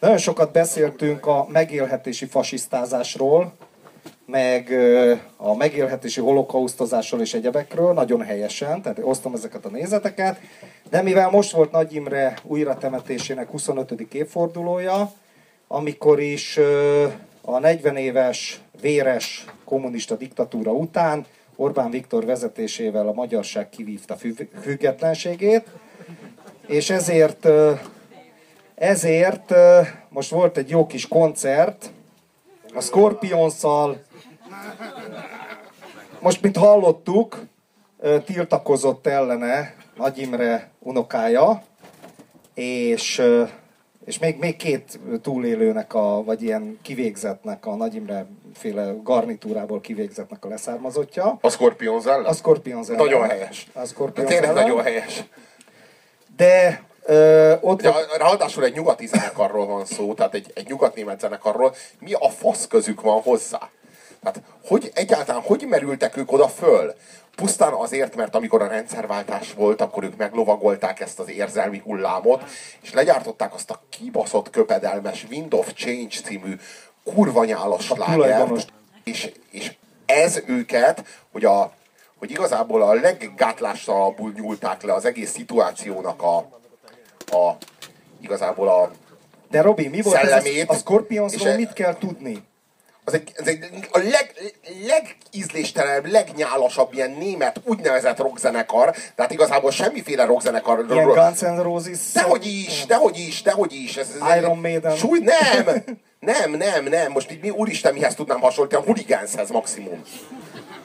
Nagyon sokat beszéltünk a megélhetési fasisztázásról, meg a megélhetési holokausztozásról és egyebekről, nagyon helyesen, tehát osztom ezeket a nézeteket, de mivel most volt Nagy Imre újratemetésének 25. évfordulója, amikor is a 40 éves véres kommunista diktatúra után Orbán Viktor vezetésével a magyarság kivívta függetlenségét, és ezért, ezért most volt egy jó kis koncert a Scorpionszal, most, mint hallottuk, tiltakozott ellene Nagy Imre unokája, és, és még, még két túlélőnek, a, vagy ilyen kivégzetnek, a Nagy Imre féle garnitúrából kivégzetnek a leszármazottja. A Scorpions ellen? A Scorpions ellen. Nagyon helyes. A Scorpions Tényleg ellen. nagyon helyes. De ö, ott... Ja, ráadásul egy nyugati zenekarról van szó, tehát egy, egy nyugatnémet zenekarról. Mi a fasz közük van hozzá? Tehát hogy egyáltalán, hogy merültek ők oda föl? Pusztán azért, mert amikor a rendszerváltás volt, akkor ők meglovagolták ezt az érzelmi hullámot, és legyártották azt a kibaszott köpedelmes Wind of Change című kurva nyálas lágert, és, és ez őket, hogy, a, hogy igazából a leggátlástalanabbul nyúlták le az egész szituációnak a, a, igazából a De Robi, mi volt szellemét, ez a, a Scorpionsról e- mit kell tudni? Az egy, az egy a leg, legízléstelenebb, legnyálasabb ilyen német úgynevezett rockzenekar, tehát igazából semmiféle rockzenekar. Ilyen Guns N' Roses. Dehogy is, dehogy is, dehogy is. Ez, ez Iron Maiden. Súly, nem, nem, nem, nem. Most így mi, úristen, mihez tudnám hasonlítani? A Hooligans-hez maximum.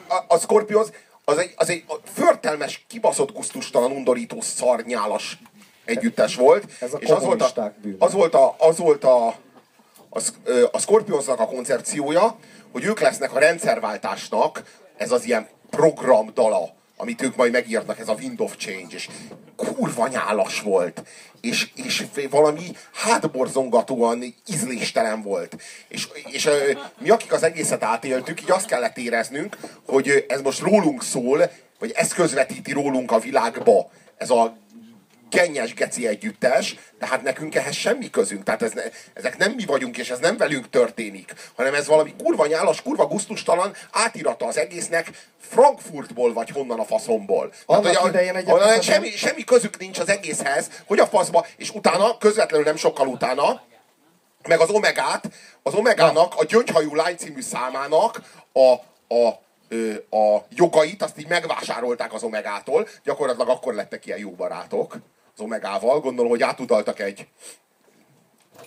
A, a Scorpions, az egy, az egy förtelmes, kibaszott kusztustalan, undorító szarnyálas együttes volt. Ez a és az volt a, az volt a, az volt a, a Scorpionsnak a koncepciója, hogy ők lesznek a rendszerváltásnak ez az ilyen programdala, amit ők majd megírnak, ez a Wind of Change, és kurva nyálas volt, és, és valami hátborzongatóan ízléstelen volt. És, és mi, akik az egészet átéltük, így azt kellett éreznünk, hogy ez most rólunk szól, vagy ez közvetíti rólunk a világba, ez a gennyes geci együttes, tehát nekünk ehhez semmi közünk. Tehát ez ne, ezek nem mi vagyunk, és ez nem velünk történik, hanem ez valami kurva nyálas, kurva gusztustalan átirata az egésznek Frankfurtból, vagy honnan a faszomból. Annak hogy a- a- semmi, semmi közük nincs az egészhez, hogy a faszba, és utána, közvetlenül nem sokkal utána, meg az Omegát, az Omegának, a Gyöngyhajú lány című számának a, a, a jogait, azt így megvásárolták az Omegától, gyakorlatilag akkor lettek ilyen jó barátok az Omegával, gondolom, hogy átutaltak egy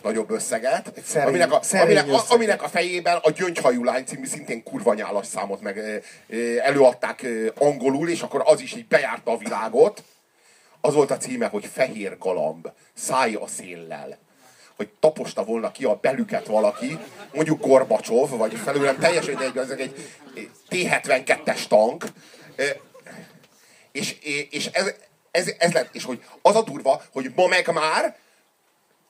nagyobb összeget, szerény- aminek, a, aminek, a, összeget. aminek a fejében a Gyöngyhajú lány című szintén kurva nyálas számot meg előadták angolul, és akkor az is így bejárta a világot. Az volt a címe, hogy Fehér Galamb, száj a széllel. Hogy taposta volna ki a belüket valaki, mondjuk Gorbacsov, vagy felőlem teljesen egy, ezek egy T-72-es tank, és, és ez, ez, ez lett, és hogy az a durva, hogy ma meg már,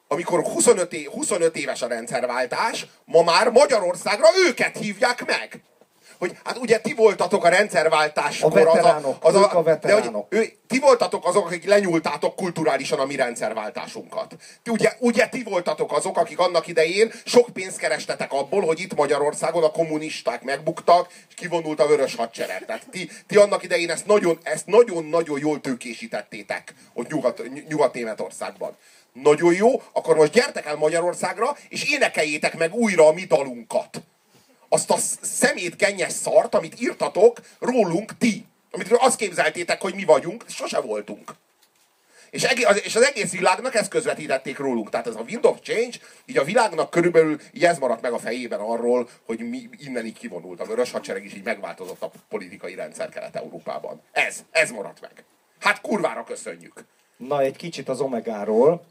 amikor 25, é, 25 éves a rendszerváltás, ma már Magyarországra őket hívják meg. Hogy hát ugye ti voltatok a rendszerváltáskor A veteránok, az a, ők a de veteránok. hogy ő, ti voltatok azok, akik lenyúltátok kulturálisan a mi rendszerváltásunkat. Ti, ugye, ugye ti voltatok azok, akik annak idején sok pénzt kerestetek abból, hogy itt Magyarországon a kommunisták megbuktak, és kivonult a vörös hadsereg. Tehát ti, ti annak idején ezt nagyon, ezt nagyon-nagyon jól tőkésítettétek ott Nyugat, Nyugat-Németországban. Nagyon jó, akkor most gyertek el Magyarországra, és énekeljétek meg újra a mi dalunkat azt a szemét gennyes szart, amit írtatok rólunk ti. Amit azt képzeltétek, hogy mi vagyunk, sose voltunk. És, egész, és az egész világnak ezt közvetítették rólunk. Tehát ez a Wind of Change, így a világnak körülbelül így ez maradt meg a fejében arról, hogy mi innen így kivonult. A vörös hadsereg is így megváltozott a politikai rendszer Kelet-Európában. Ez, ez maradt meg. Hát kurvára köszönjük. Na, egy kicsit az Omegáról.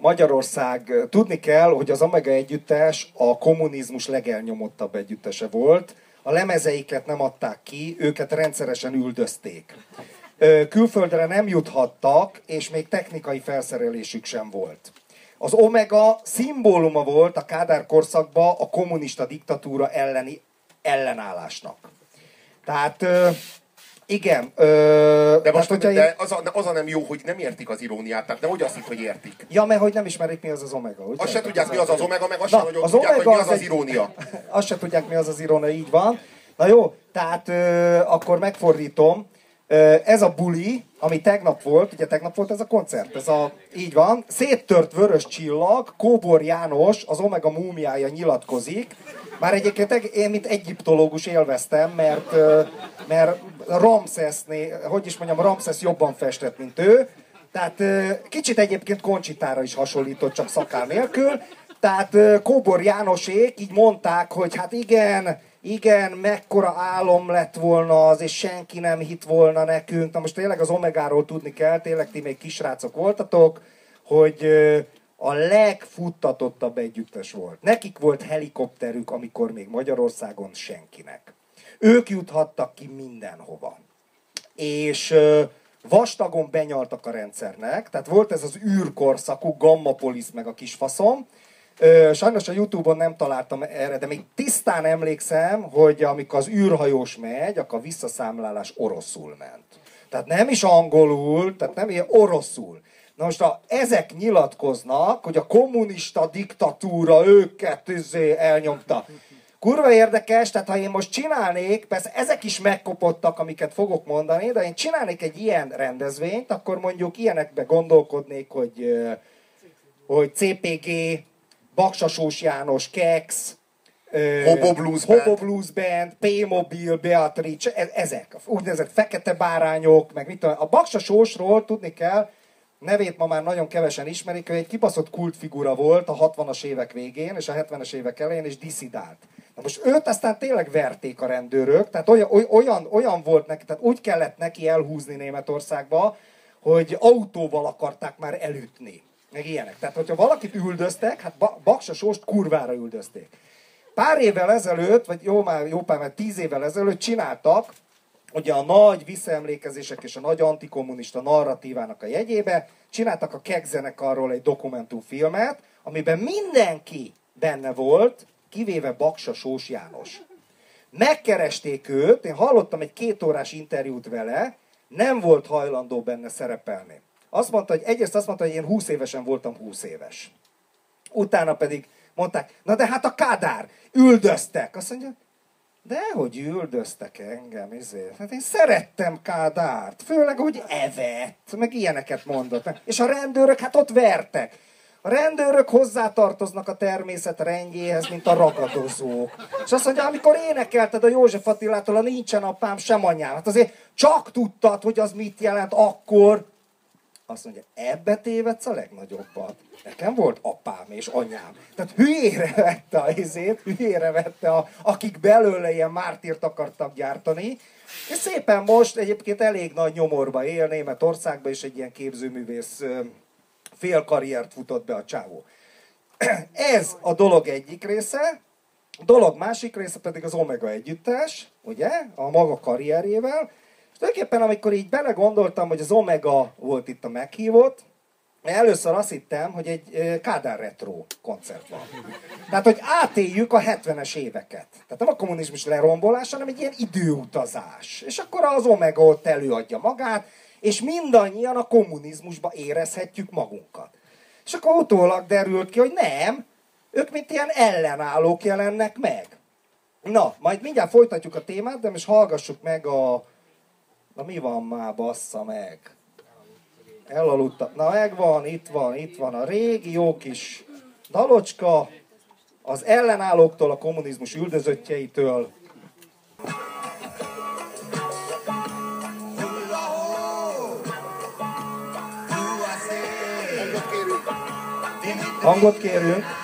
Magyarország, tudni kell, hogy az Omega együttes a kommunizmus legelnyomottabb együttese volt. A lemezeiket nem adták ki, őket rendszeresen üldözték. Külföldre nem juthattak, és még technikai felszerelésük sem volt. Az Omega szimbóluma volt a Kádár korszakban a kommunista diktatúra elleni ellenállásnak. Tehát Igen. Ö, De most hát, hogyha de én... az, a, az a nem jó, hogy nem értik az iróniát, tehát nehogy azt hitt, hogy értik. Ja, mert hogy nem ismerik mi az az omega, ugye? Azt se tudják, mi az az omega, meg azt Na, sem nagyon az tudják, hogy mi az az egy- irónia. Azt se tudják, mi az az irónia, így van. Na jó, tehát ö, akkor megfordítom. Ö, ez a buli, ami tegnap volt, ugye tegnap volt ez a koncert, ez a, így van, széttört vörös csillag, Kóbor János, az Omega múmiája nyilatkozik. Már egyébként eg- én, mint egyiptológus élveztem, mert, mert Ramszeszné, hogy is mondjam, Ramszesz jobban festett, mint ő. Tehát kicsit egyébként Koncsitára is hasonlított, csak szakál nélkül. Tehát Kóbor Jánosék így mondták, hogy hát igen, igen, mekkora álom lett volna az, és senki nem hitt volna nekünk. Na most tényleg az Omegáról tudni kell, tényleg ti még kisrácok voltatok, hogy a legfuttatottabb együttes volt. Nekik volt helikopterük, amikor még Magyarországon senkinek. Ők juthattak ki mindenhova és vastagon benyaltak a rendszernek, tehát volt ez az űrkorszakú, Gammapolis meg a kisfaszom. Sajnos a Youtube-on nem találtam erre, de még tisztán emlékszem, hogy amikor az űrhajós megy, akkor a visszaszámlálás oroszul ment. Tehát nem is angolul, tehát nem ilyen oroszul. Na most a, ezek nyilatkoznak, hogy a kommunista diktatúra őket izé elnyomta. Kurva érdekes, tehát ha én most csinálnék, persze ezek is megkopottak, amiket fogok mondani, de én csinálnék egy ilyen rendezvényt, akkor mondjuk ilyenekbe gondolkodnék, hogy, hogy CPG, Baksasós János, Kex, Hobo Blues Band. Hobo Blues Band, P-Mobil, Beatrice, e- ezek, úgynevezett fekete bárányok, meg mit tudom, a Baksa Sósról tudni kell, nevét ma már nagyon kevesen ismerik, ő egy kibaszott kultfigura volt a 60-as évek végén és a 70-es évek elején, és diszidált. Na most őt aztán tényleg verték a rendőrök, tehát olyan, oly- olyan, olyan volt neki, tehát úgy kellett neki elhúzni Németországba, hogy autóval akarták már elütni. Meg ilyenek. Tehát, hogyha valakit üldöztek, hát Ba- Baksa Sóst kurvára üldözték. Pár évvel ezelőtt, vagy jó, már, jó pár, már tíz évvel ezelőtt csináltak, ugye a nagy visszaemlékezések és a nagy antikommunista narratívának a jegyébe, csináltak a Keg zenekarról egy dokumentumfilmet, amiben mindenki benne volt, kivéve Baksa Sós János. Megkeresték őt, én hallottam egy kétórás interjút vele, nem volt hajlandó benne szerepelni. Azt mondta, hogy egyrészt azt mondta, hogy én 20 évesen voltam 20 éves. Utána pedig mondták, na de hát a Kádár, üldöztek. Azt mondja, de hogy üldöztek engem, ezért. Hát én szerettem Kádárt, főleg, hogy evett, meg ilyeneket mondott. És a rendőrök hát ott vertek. A rendőrök hozzátartoznak a természet rendjéhez, mint a ragadozók. És azt mondja, amikor énekelted a József Attilától a Nincsen apám, sem anyám, hát azért csak tudtad, hogy az mit jelent akkor, azt mondja, ebbe tévedsz a legnagyobbat. Nekem volt apám és anyám. Tehát hülyére vette a izét, hülyére vette, a, akik belőle ilyen mártírt akartak gyártani. És szépen most egyébként elég nagy nyomorba él Németországban, és egy ilyen képzőművész ö, fél karriert futott be a csávó. Ez a dolog egyik része, a dolog másik része pedig az Omega együttes, ugye, a maga karrierjével, és tulajdonképpen amikor így belegondoltam, hogy az Omega volt itt a meghívott, először azt hittem, hogy egy Kádár Retro koncert van. Tehát, hogy átéljük a 70-es éveket. Tehát nem a kommunizmus lerombolása, hanem egy ilyen időutazás. És akkor az Omega ott előadja magát, és mindannyian a kommunizmusba érezhetjük magunkat. És akkor utólag derült ki, hogy nem, ők mint ilyen ellenállók jelennek meg. Na, majd mindjárt folytatjuk a témát, de most hallgassuk meg a... Na mi van már, bassza meg? Elaludtam. Na megvan, itt van, itt van a régi jó kis dalocska, az ellenállóktól, a kommunizmus üldözöttjeitől. Hangot kérünk.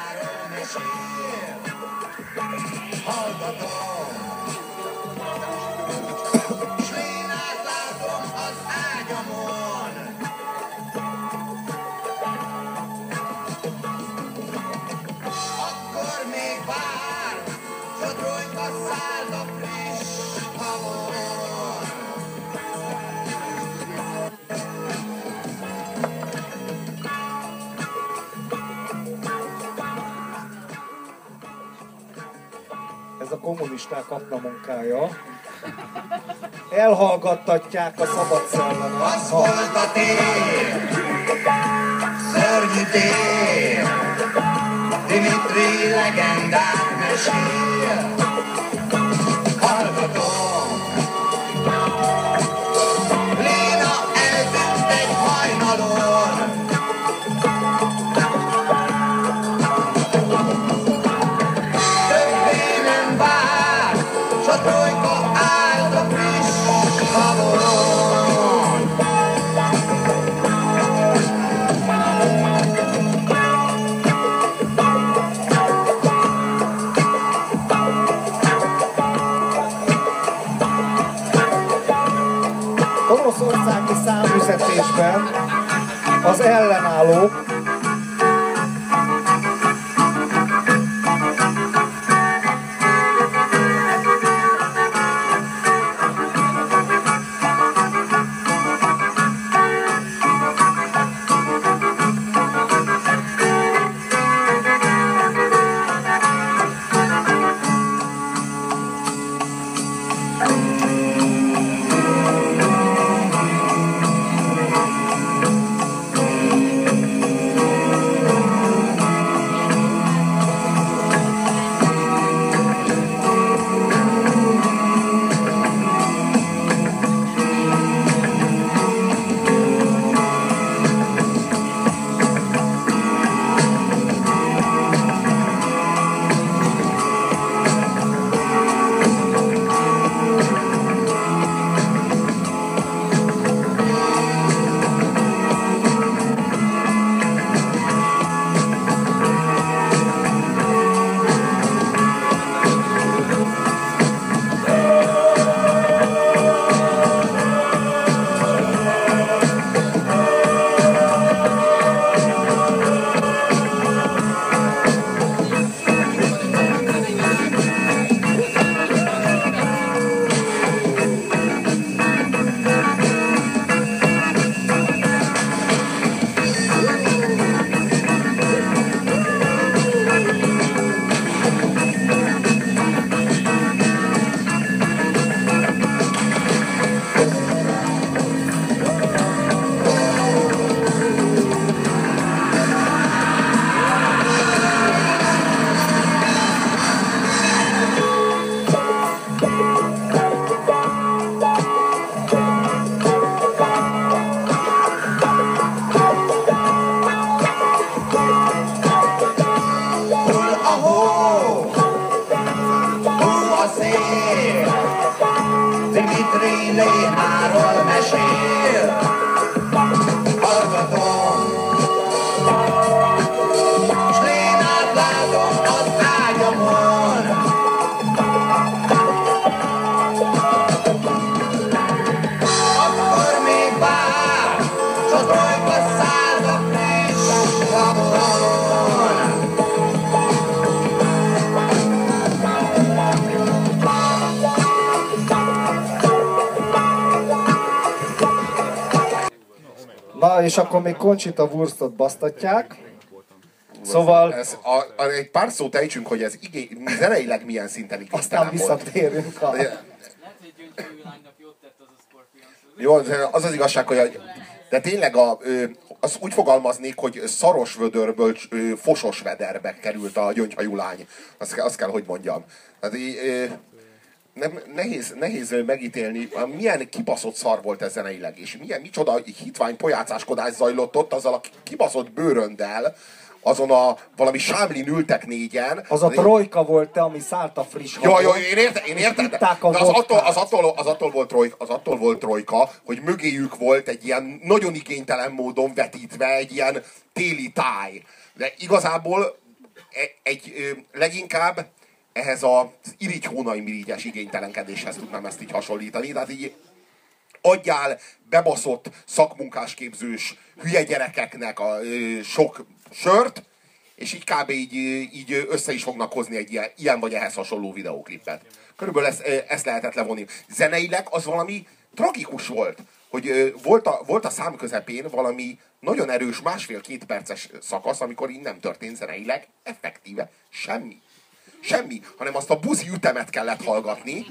Kommunisták akna munkája. elhallgattatják a szabad szellemet. Az volt a tér, szörnyű tér, Dimitri legendát mesél. Számüzetésben az ellenállók akkor még Conchita Wurstot basztatják. Szóval Ez a, a, egy pár szót ejtsünk, hogy ez igé, zeneileg milyen szinten aztán igénytelen volt. visszatérünk a... Lehet, hogy gyöngyszemű lánynak jót tett az a Scorpions. Jó, az az igazság, hogy a, de tényleg a, az úgy fogalmaznék, hogy szaros vödörből fosos vederbe került a gyöngyhajú lány. Azt, kell- azt kell, hogy mondjam. Tehát, nem, nehéz, nehéz megítélni, milyen kibaszott szar volt ez zeneileg, és milyen, micsoda hitvány pojácáskodás zajlott ott azzal a kibaszott bőröndel, azon a valami sámlin ültek négyen. Az a trojka volt te, ami szállt a friss Jó, jó, én értem, én értem. De, de az, attól, az, attól, az, attól volt trojka, az attól volt trojka, hogy mögéjük volt egy ilyen nagyon igénytelen módon vetítve egy ilyen téli táj. De igazából e- egy ö, leginkább ehhez az irigy hónai mirigyes igénytelenkedéshez tudnám ezt így hasonlítani. Tehát így adjál bebaszott szakmunkásképzős hülye gyerekeknek a ö, sok sört, és így kb. így, így össze is fognak hozni egy ilyen, ilyen vagy ehhez hasonló videóklipet. Körülbelül ezt, ezt lehetett levonni. Zeneileg az valami tragikus volt, hogy volt a, volt a szám közepén valami nagyon erős másfél-két perces szakasz, amikor így nem történt zeneileg effektíve semmi. Semmi, hanem azt a buzi ütemet kellett hallgatni,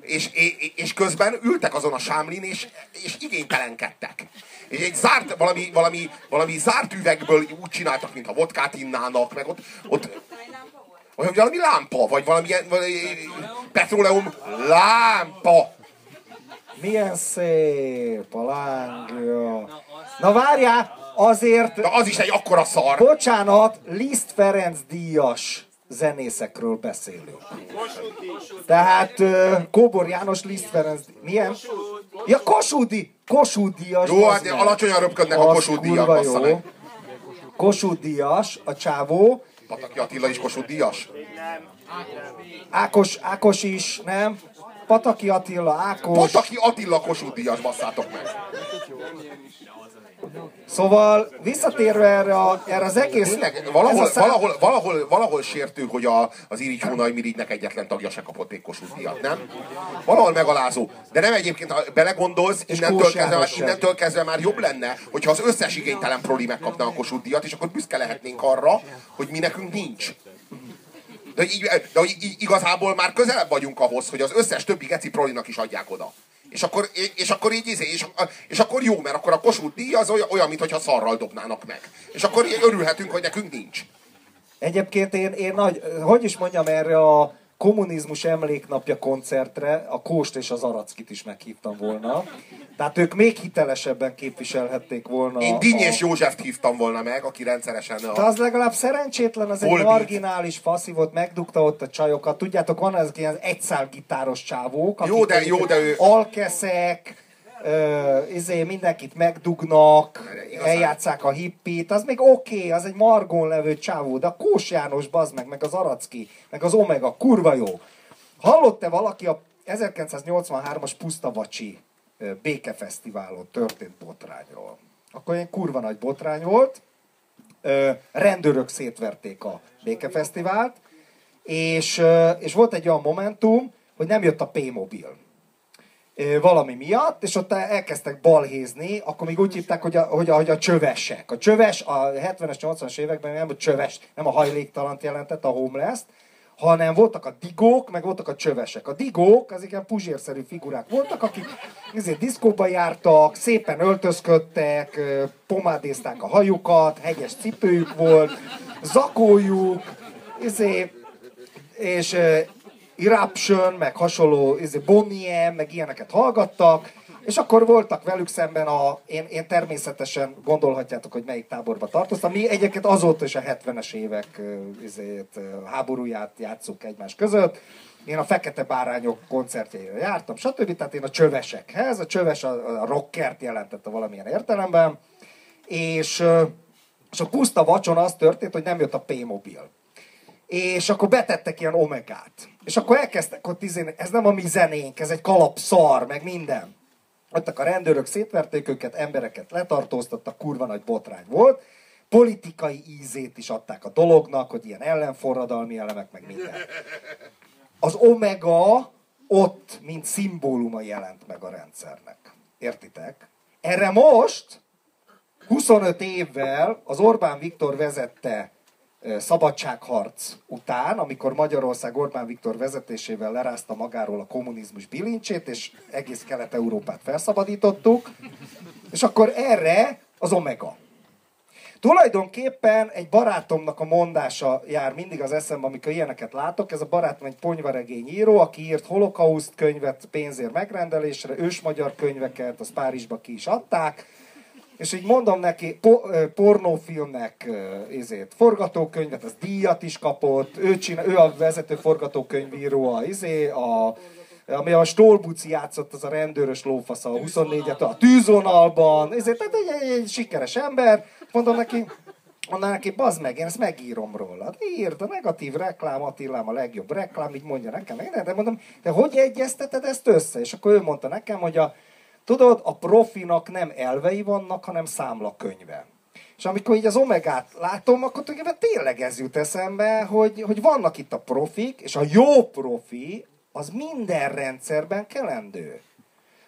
És, és, és közben ültek azon a sámlin, és, és igénytelenkedtek. És egy zárt, valami, valami, valami zárt üvegből úgy csináltak, mintha vodkát innának, meg ott, ott vagy valami lámpa, vagy valami, valami petróleum lámpa. Milyen szép a lángja. Na várjál, azért, De az is egy akkora szar. bocsánat, Liszt Ferenc díjas zenészekről beszélünk. Tehát Kóbor János, Liszt Ferenc, milyen? Ja, Kossuth, Kossuth díjas. Jó, hát alacsonyan röpködnek a Kossuth díjak, bassza meg. Kossuth díjas, a csávó. Pataki Attila is Kossuth díjas? Ákos, Ákos is, nem? Pataki Attila, Ákos. Pataki Attila Kossuth díjas, basszátok meg. Szóval visszatérve erre, a, erre az egész... Tényleg, valahol, szám- valahol, valahol, valahol sértő, hogy a, az Irigy Hónai Mirigynek egyetlen tagja se kapott még Kossuth díjat, nem? Valahol megalázó. De nem egyébként, ha belegondolsz, innentől Kós kezdve, sem. innentől kezdve már jobb lenne, hogyha az összes igénytelen proli megkapna a Kossuth díjat, és akkor büszke lehetnénk arra, hogy mi nekünk nincs. De, így, de így igazából már közelebb vagyunk ahhoz, hogy az összes többi geci prolinak is adják oda. És akkor, és akkor így izé, és, és akkor jó, mert akkor a Kossuth díj az olyan, olyan mintha szarral dobnának meg. És akkor örülhetünk, hogy nekünk nincs. Egyébként én, én nagy, hogy is mondjam, erre a kommunizmus emléknapja koncertre a Kóst és az Arackit is meghívtam volna. Tehát ők még hitelesebben képviselhették volna. Én Dinnyés a, Józseft hívtam volna meg, aki rendszeresen de a... az legalább szerencsétlen, az egy Volbeat. marginális faszi volt, megdugta ott a csajokat. Tudjátok, van ezek ilyen egyszál gitáros csávók, Jó, de- jó, de ő- Alkeszek, ö, izé, mindenkit megdugnak, Igazán. eljátszák a hippit, az még oké, okay, az egy margon levő csávó, de a Kós János, bazd meg, meg az Aracki, meg az Omega, kurva jó. Hallott-e valaki a 1983-as Pusztavacsi békefesztiválon történt botrányról? Akkor egy kurva nagy botrány volt, ö, rendőrök szétverték a békefesztivált, és, és volt egy olyan momentum, hogy nem jött a P-mobil valami miatt, és ott elkezdtek balhézni, akkor még úgy hívták, hogy a, hogy a, hogy a csövesek. A csöves a 70-es, 80-as években nem a csöves, nem a hajléktalant jelentett, a homeless hanem voltak a digók, meg voltak a csövesek. A digók, azok ilyen puzsérszerű figurák voltak, akik ezért diszkóba jártak, szépen öltözködtek, pomádézták a hajukat, hegyes cipőjük volt, zakójuk, izé, és Eruption, meg hasonló izé, Bonnie meg ilyeneket hallgattak, és akkor voltak velük szemben a, én, én természetesen gondolhatjátok, hogy melyik táborba tartoztam. Mi egyébként azóta is a 70-es évek uh, háborúját játszunk egymás között. Én a Fekete Bárányok koncertjeire jártam, stb. Tehát én a csövesekhez, a csöves a, a rockert jelentette valamilyen értelemben, és, és a puszta vacson az történt, hogy nem jött a P-mobil és akkor betettek ilyen omegát. És akkor elkezdtek ott izén, ez nem a mi zenénk, ez egy kalap szar, meg minden. Jöttek a rendőrök, szétverték őket, embereket letartóztattak, kurva nagy botrány volt. Politikai ízét is adták a dolognak, hogy ilyen ellenforradalmi elemek, meg minden. Az omega ott, mint szimbóluma jelent meg a rendszernek. Értitek? Erre most 25 évvel az Orbán Viktor vezette szabadságharc után, amikor Magyarország Orbán Viktor vezetésével lerázta magáról a kommunizmus bilincsét, és egész Kelet-Európát felszabadítottuk, és akkor erre az Omega. Tulajdonképpen egy barátomnak a mondása jár mindig az eszembe, amikor ilyeneket látok. Ez a barátom egy ponyvaregény író, aki írt holokauszt könyvet pénzért megrendelésre, ősmagyar könyveket, az Párizsba ki is adták. És így mondom neki, po, pornófilmnek izét, forgatókönyvet, az díjat is kapott, ő, csinál, ő a vezető forgatókönyvíró, a, izé, a, ami a Stolbuci játszott, az a rendőrös lófasz a 24-et, a tűzvonalban, ezért, tehát egy, egy, egy, sikeres ember, mondom neki, mondom neki, bazd meg, én ezt megírom rólad. Írd, a negatív reklám, Attilám a legjobb reklám, így mondja nekem, de mondom, de hogy egyezteted ezt össze? És akkor ő mondta nekem, hogy a, tudod, a profinak nem elvei vannak, hanem számlakönyve. És amikor így az omegát látom, akkor tulajdonképpen tényleg ez jut eszembe, hogy, hogy vannak itt a profik, és a jó profi az minden rendszerben kelendő.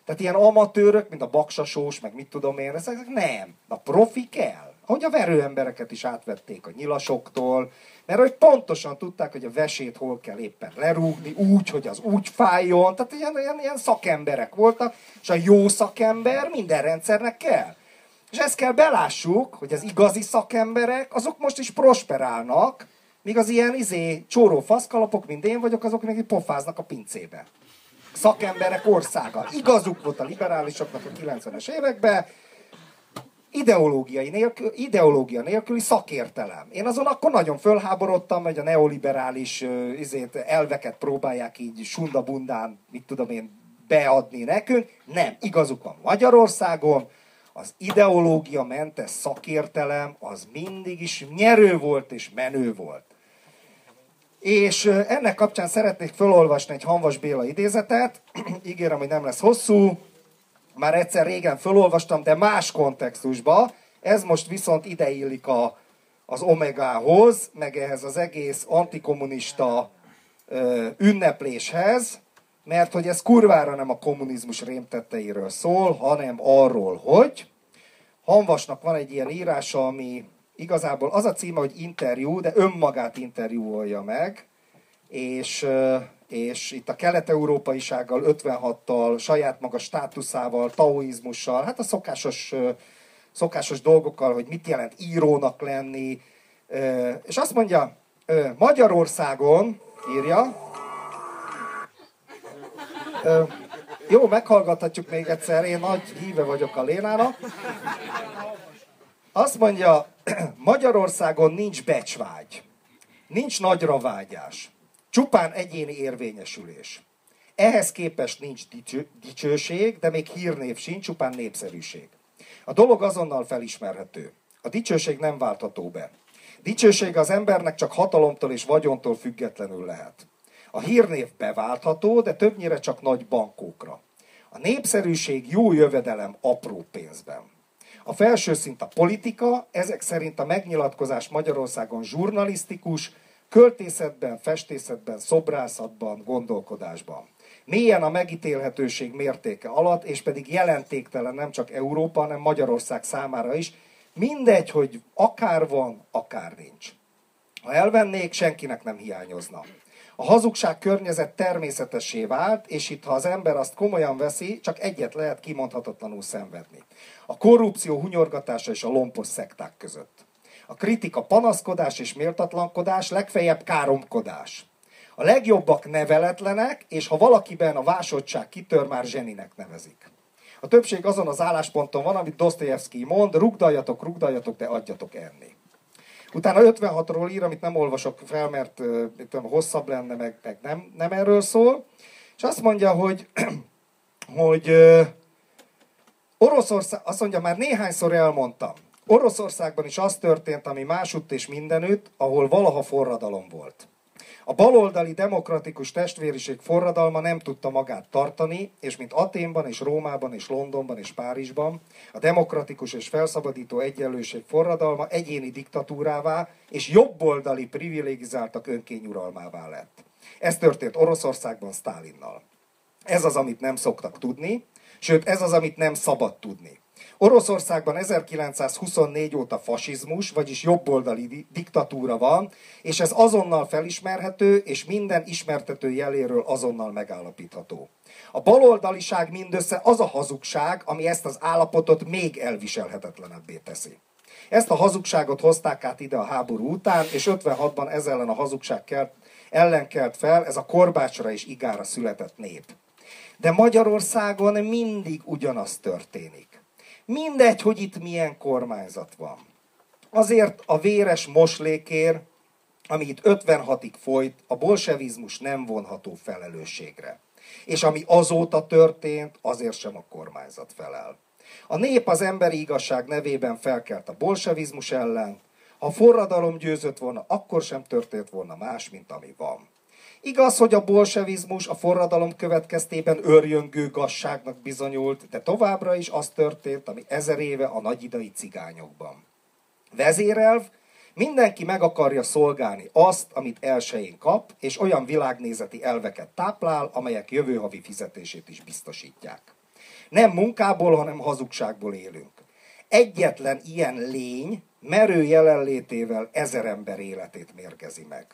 Tehát ilyen amatőrök, mint a baksasós, meg mit tudom én, ezek nem. A profi kell. Ahogy a verőembereket is átvették a nyilasoktól, mert hogy pontosan tudták, hogy a vesét hol kell éppen lerúgni, úgy, hogy az úgy fájjon. Tehát ilyen, ilyen, ilyen szakemberek voltak, és a jó szakember minden rendszernek kell. És ezt kell belássuk, hogy az igazi szakemberek, azok most is prosperálnak, míg az ilyen izé, csóró faszkalapok, mint én vagyok, azok még pofáznak a pincébe. Szakemberek országa. Igazuk volt a liberálisoknak a 90-es években, ideológiai nélkül, ideológia nélküli szakértelem. Én azon akkor nagyon fölháborodtam, hogy a neoliberális uh, izét, elveket próbálják így sundabundán, mit tudom én, beadni nekünk. Nem, igazuk van Magyarországon, az ideológia mentes szakértelem az mindig is nyerő volt és menő volt. És ennek kapcsán szeretnék felolvasni egy Hanvas Béla idézetet, ígérem, hogy nem lesz hosszú, már egyszer régen felolvastam, de más kontextusba, ez most viszont ideillik a, az Omegához, meg ehhez az egész antikommunista ö, ünnepléshez, mert hogy ez kurvára nem a kommunizmus rémtetteiről szól, hanem arról, hogy Hanvasnak van egy ilyen írása, ami igazából az a címe, hogy interjú, de önmagát interjúolja meg, és, és itt a kelet-európaisággal, 56-tal, saját maga státuszával, taoizmussal, hát a szokásos, szokásos dolgokkal, hogy mit jelent írónak lenni, és azt mondja, Magyarországon, írja, jó, meghallgathatjuk még egyszer, én nagy híve vagyok a Lénának. Azt mondja, Magyarországon nincs becsvágy, nincs nagyra vágyás, csupán egyéni érvényesülés. Ehhez képest nincs dicső, dicsőség, de még hírnév sincs, csupán népszerűség. A dolog azonnal felismerhető. A dicsőség nem váltható be. Dicsőség az embernek csak hatalomtól és vagyontól függetlenül lehet. A hírnév beváltható, de többnyire csak nagy bankókra. A népszerűség jó jövedelem apró pénzben. A felső szint a politika, ezek szerint a megnyilatkozás Magyarországon zsurnalisztikus, költészetben, festészetben, szobrászatban, gondolkodásban. Mélyen a megítélhetőség mértéke alatt, és pedig jelentéktelen nem csak Európa, hanem Magyarország számára is, mindegy, hogy akár van, akár nincs. Ha elvennék, senkinek nem hiányozna. A hazugság környezet természetessé vált, és itt, ha az ember azt komolyan veszi, csak egyet lehet kimondhatatlanul szenvedni. A korrupció hunyorgatása és a lompos szekták között. A kritika panaszkodás és méltatlankodás, legfeljebb káromkodás. A legjobbak neveletlenek, és ha valakiben a vásottság kitör, már zseninek nevezik. A többség azon az állásponton van, amit Dostoyevsky mond, rugdaljatok, rugdaljatok, de adjatok enni. Utána 56-ról ír, amit nem olvasok fel, mert tudom, hosszabb lenne, meg, meg nem, nem erről szól. És azt mondja, hogy, hogy Oroszország, azt mondja, már néhányszor elmondtam, Oroszországban is az történt, ami másutt és mindenütt, ahol valaha forradalom volt. A baloldali demokratikus testvériség forradalma nem tudta magát tartani, és mint Aténban és Rómában és Londonban és Párizsban, a demokratikus és felszabadító egyenlőség forradalma egyéni diktatúrává és jobboldali privilegizáltak önkényuralmává lett. Ez történt Oroszországban Stálinnal. Ez az, amit nem szoktak tudni, sőt ez az, amit nem szabad tudni. Oroszországban 1924 óta fasizmus, vagyis jobboldali diktatúra van, és ez azonnal felismerhető, és minden ismertető jeléről azonnal megállapítható. A baloldaliság mindössze az a hazugság, ami ezt az állapotot még elviselhetetlenebbé teszi. Ezt a hazugságot hozták át ide a háború után, és 56-ban ez ellen a hazugság kelt, ellen kelt fel, ez a korbácsra és igára született nép. De Magyarországon mindig ugyanaz történik. Mindegy, hogy itt milyen kormányzat van. Azért a véres moslékér, ami itt 56-ig folyt, a bolsevizmus nem vonható felelősségre. És ami azóta történt, azért sem a kormányzat felel. A nép az emberi igazság nevében felkelt a bolsevizmus ellen, ha forradalom győzött volna, akkor sem történt volna más, mint ami van. Igaz, hogy a bolsevizmus a forradalom következtében örjöngő gazságnak bizonyult, de továbbra is az történt, ami ezer éve a nagyidai cigányokban. Vezérelv, mindenki meg akarja szolgálni azt, amit elsőjén kap, és olyan világnézeti elveket táplál, amelyek jövő havi fizetését is biztosítják. Nem munkából, hanem hazugságból élünk. Egyetlen ilyen lény, merő jelenlétével ezer ember életét mérgezi meg.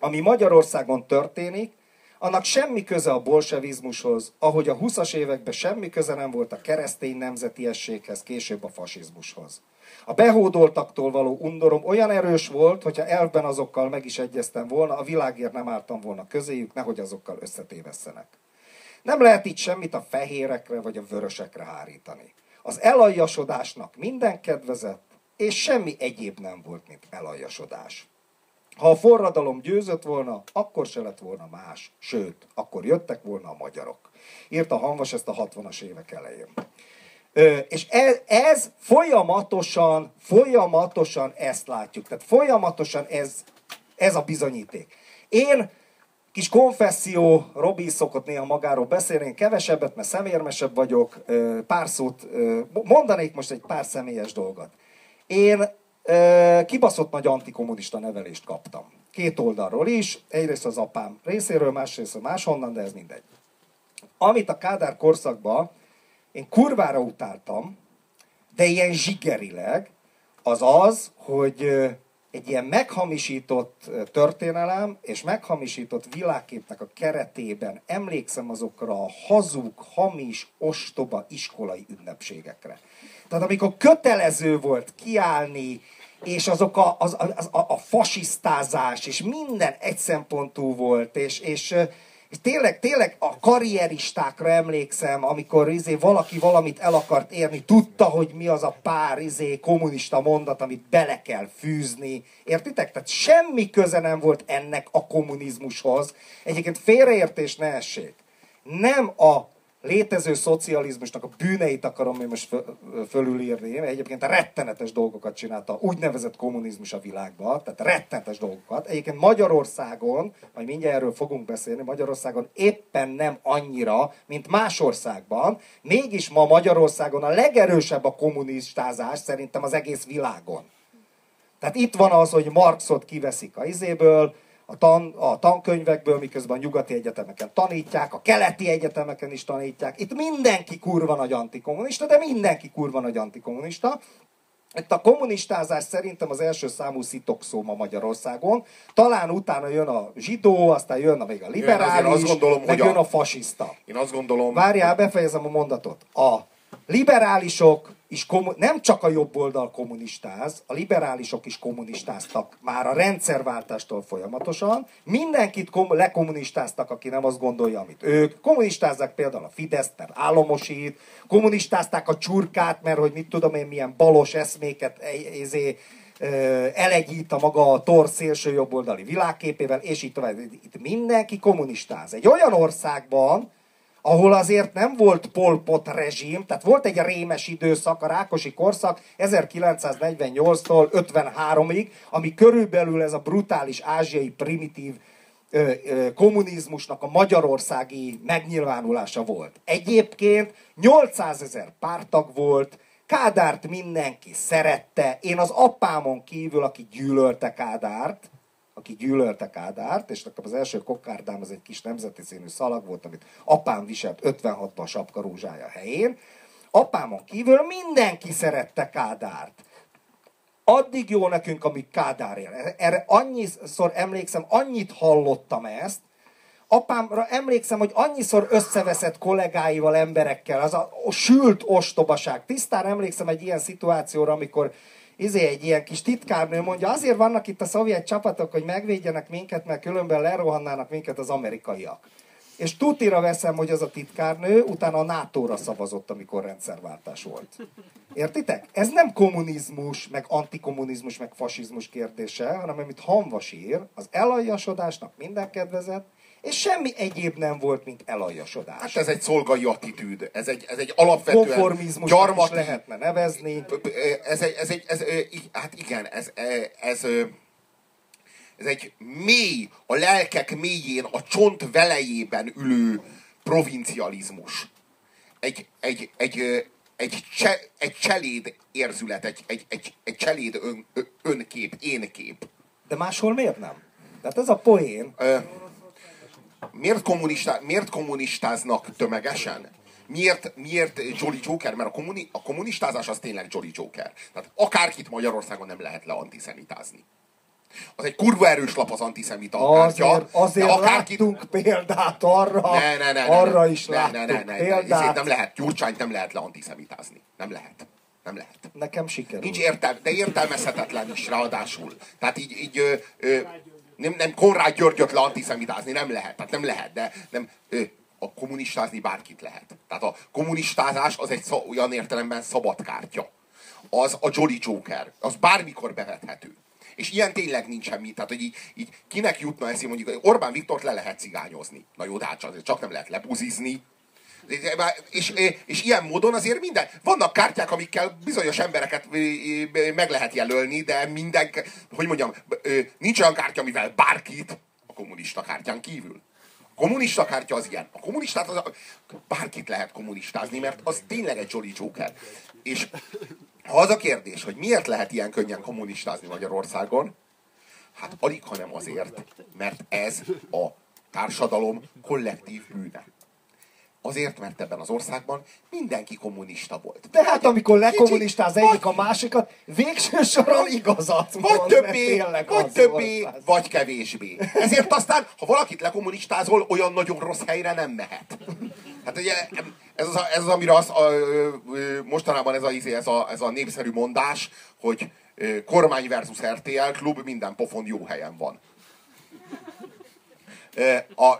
Ami Magyarországon történik, annak semmi köze a bolsevizmushoz, ahogy a 20-as években semmi köze nem volt a keresztény nemzetiességhez, később a fasizmushoz. A behódoltaktól való undorom olyan erős volt, hogyha elvben azokkal meg is egyeztem volna, a világért nem álltam volna közéjük, nehogy azokkal összetévesszenek. Nem lehet itt semmit a fehérekre vagy a vörösekre hárítani. Az elaljasodásnak minden kedvezett, és semmi egyéb nem volt, mint elaljasodás. Ha a forradalom győzött volna, akkor se lett volna más. Sőt, akkor jöttek volna a magyarok. Írta Hanvas ezt a 60-as évek elején. És ez, ez folyamatosan, folyamatosan ezt látjuk. Tehát folyamatosan ez, ez a bizonyíték. Én kis konfesszió, Robi szokott néha magáról beszélni, én kevesebbet, mert szemérmesebb vagyok, pár szót, mondanék most egy pár személyes dolgot. Én kibaszott nagy antikommunista nevelést kaptam. Két oldalról is, egyrészt az apám részéről, másrészt máshonnan, de ez mindegy. Amit a Kádár korszakban én kurvára utáltam, de ilyen zsigerileg, az az, hogy egy ilyen meghamisított történelem és meghamisított világképnek a keretében emlékszem azokra a hazug, hamis, ostoba iskolai ünnepségekre. Tehát amikor kötelező volt kiállni, és azok a, az, az, a, a fasisztázás, és minden egyszempontú volt, és, és, és tényleg, tényleg a karrieristákra emlékszem, amikor izé, valaki valamit el akart érni, tudta, hogy mi az a pár izé, kommunista mondat, amit bele kell fűzni. Értitek? Tehát semmi köze nem volt ennek a kommunizmushoz. Egyébként félreértés ne essék. Nem a létező szocializmusnak a bűneit akarom én most föl- fölülírni. Egyébként rettenetes dolgokat csinálta, úgynevezett kommunizmus a világban, tehát rettenetes dolgokat. Egyébként Magyarországon, majd mindjárt erről fogunk beszélni, Magyarországon éppen nem annyira, mint más országban, mégis ma Magyarországon a legerősebb a kommunistázás szerintem az egész világon. Tehát itt van az, hogy Marxot kiveszik a izéből, a, tan, a tankönyvekből, miközben a nyugati egyetemeken tanítják, a keleti egyetemeken is tanítják. Itt mindenki kurva nagy antikommunista, de mindenki kurva nagy antikommunista. Itt a kommunistázás szerintem az első számú szitokszó ma Magyarországon. Talán utána jön a zsidó, aztán jön a még a liberális, azt gondolom, meg hogy a- jön a fasiszta. Én azt gondolom, Várjál, befejezem a mondatot. A liberálisok is kommu- nem csak a jobb oldal kommunistáz, a liberálisok is kommunistáztak már a rendszerváltástól folyamatosan. Mindenkit kom- lekommunistáztak, aki nem azt gondolja, amit ők. Kommunistázzák például a Fidesz, mert államosít. Kommunistázták a csurkát, mert hogy mit tudom én, milyen balos eszméket e- ezé, elegyít a maga a tor szélső jobboldali világképével, és így tovább. Itt mindenki kommunistáz. Egy olyan országban, ahol azért nem volt Pol Pot rezsim, tehát volt egy rémes időszak, a Rákosi korszak 1948-tól 53-ig, ami körülbelül ez a brutális ázsiai primitív ö, ö, kommunizmusnak a magyarországi megnyilvánulása volt. Egyébként 800 ezer pártag volt, Kádárt mindenki szerette, én az apámon kívül, aki gyűlölte Kádárt, aki gyűlölte Kádárt, és nekem az első kokárdám az egy kis nemzeti színű szalag volt, amit apám viselt 56-ban sapka rózsája helyén. Apámon kívül mindenki szerette Kádárt. Addig jó nekünk, amíg Kádár él. Erre annyiszor emlékszem, annyit hallottam ezt, apámra emlékszem, hogy annyiszor összeveszett kollégáival, emberekkel, az a, a sült ostobaság. Tisztán emlékszem egy ilyen szituációra, amikor izé egy ilyen kis titkárnő mondja, azért vannak itt a szovjet csapatok, hogy megvédjenek minket, mert különben lerohannának minket az amerikaiak. És tutira veszem, hogy az a titkárnő utána a NATO-ra szavazott, amikor rendszerváltás volt. Értitek? Ez nem kommunizmus, meg antikommunizmus, meg fasizmus kérdése, hanem amit Hanvas ír, az elaljasodásnak minden kedvezet, és semmi egyéb nem volt, mint elaljasodás. hát ez egy szolgai attitűd. Ez egy, ez egy alapvetően Konformizmus gyarmati, is lehetne nevezni. ez egy, ez egy, ez, hát igen, ez, ez, ez, egy mély, a lelkek mélyén, a csont velejében ülő provincializmus. Egy, egy, egy, egy, cse, egy cseléd érzület, egy, egy, egy, egy cseléd ön, önkép, énkép. De máshol miért nem? Tehát ez a poén. Ö, miért, kommunistá, miért kommunistáznak tömegesen? miért, miért Jolly Joker? Mert a, kommuni, a kommunistázás az tényleg Jolly Joker. Tehát akárkit Magyarországon nem lehet le antiszemitázni. Az egy kurva erős lap az antiszemita kártya. Azért, azért de akárkit... láttunk példát arra, Ne, ne, ne, ne, arra ne, is ne, láttunk ne, ne, ne, ne, példát. ezért nem lehet, Gyurcsányt nem lehet le antiszemitázni. Nem lehet. Nem lehet. Nekem sikerült. Nincs értel, de értelmezhetetlen is ráadásul. Tehát így, így ö, ö, nem, nem Konrád Györgyöt le antiszemitázni, nem lehet. Tehát nem lehet, de nem, a kommunistázni bárkit lehet. Tehát a kommunistázás az egy szó, olyan értelemben szabad kártya. Az a Jolly Joker. Az bármikor bevethető. És ilyen tényleg nincs semmi. Tehát, hogy így, így kinek jutna eszé, mondjuk Orbán Viktort le lehet cigányozni. Na jó, de hát csak nem lehet lebuzizni. És, és ilyen módon azért minden, vannak kártyák, amikkel bizonyos embereket meg lehet jelölni, de minden, hogy mondjam, nincs olyan kártya, amivel bárkit, a kommunista kártyán kívül. A kommunista kártya az ilyen. A kommunistát az, bárkit lehet kommunistázni, mert az tényleg egy Jolly Joker. És ha az a kérdés, hogy miért lehet ilyen könnyen kommunistázni Magyarországon, hát alig, hanem azért, mert ez a társadalom kollektív bűne. Azért, mert ebben az országban mindenki kommunista volt. De hát amikor lekommunistáz egyik a vagy- másikat, végső soron igazat vagy mond, mert többé, vagy többé, volt vagy kevésbé. Ezért aztán, ha valakit lekommunistázol, olyan nagyon rossz helyre nem mehet. Hát ugye ez az, ez az amire az, a, mostanában ez a, izé, ez, a, ez a népszerű mondás, hogy kormány versus RTL klub, minden pofon jó helyen van. A,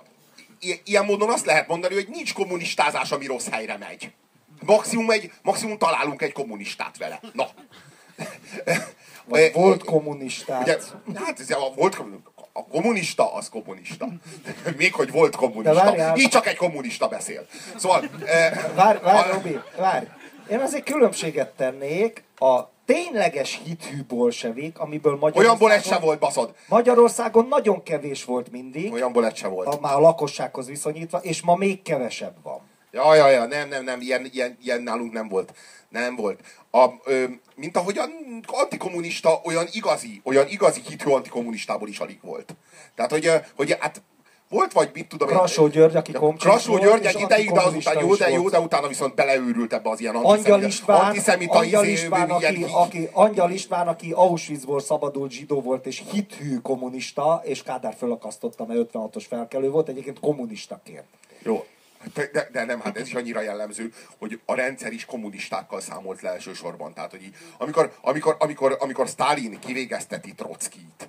ilyen módon azt lehet mondani, hogy nincs kommunistázás, ami rossz helyre megy. Maximum, egy, maximum találunk egy kommunistát vele. Na. Vagy volt kommunistát. Ugye, hát ez a, volt a kommunista, az kommunista. Még hogy volt kommunista. várjál. Így csak egy kommunista beszél. Szóval... Eh, Várj, várj, a- Robi, várj. Én azért különbséget tennék a tényleges hithű bolsevik, amiből Magyarországon... Olyanból egy se volt, baszod. Magyarországon nagyon kevés volt mindig, Olyanból egy se volt. a, már a lakossághoz viszonyítva, és ma még kevesebb van. Ja, ja, ja, nem, nem, nem, ilyen, ilyen, ilyen nálunk nem volt. Nem volt. A, ö, mint ahogy a antikommunista olyan igazi, olyan igazi hitű antikommunistából is alig volt. Tehát, hogy, hogy hát volt vagy mit tudom én- Krasó György, aki komcsis Krasó György egy ideig, de azután jó, de jó, de utána viszont beleőrült ebbe az ilyen Angyal antiszemita, István, antiszemita Angyal izé, István, aki, aki, Angyal István, aki Auschwitzból szabadult zsidó volt, és hithű kommunista, és Kádár fölakasztotta, mert 56-os felkelő volt, egyébként kommunistaként. Jó. De, de nem, hát ez is annyira jellemző, hogy a rendszer is kommunistákkal számolt le elsősorban. Tehát, hogy így, amikor, amikor, amikor, amikor Stalin kivégezteti Trockit,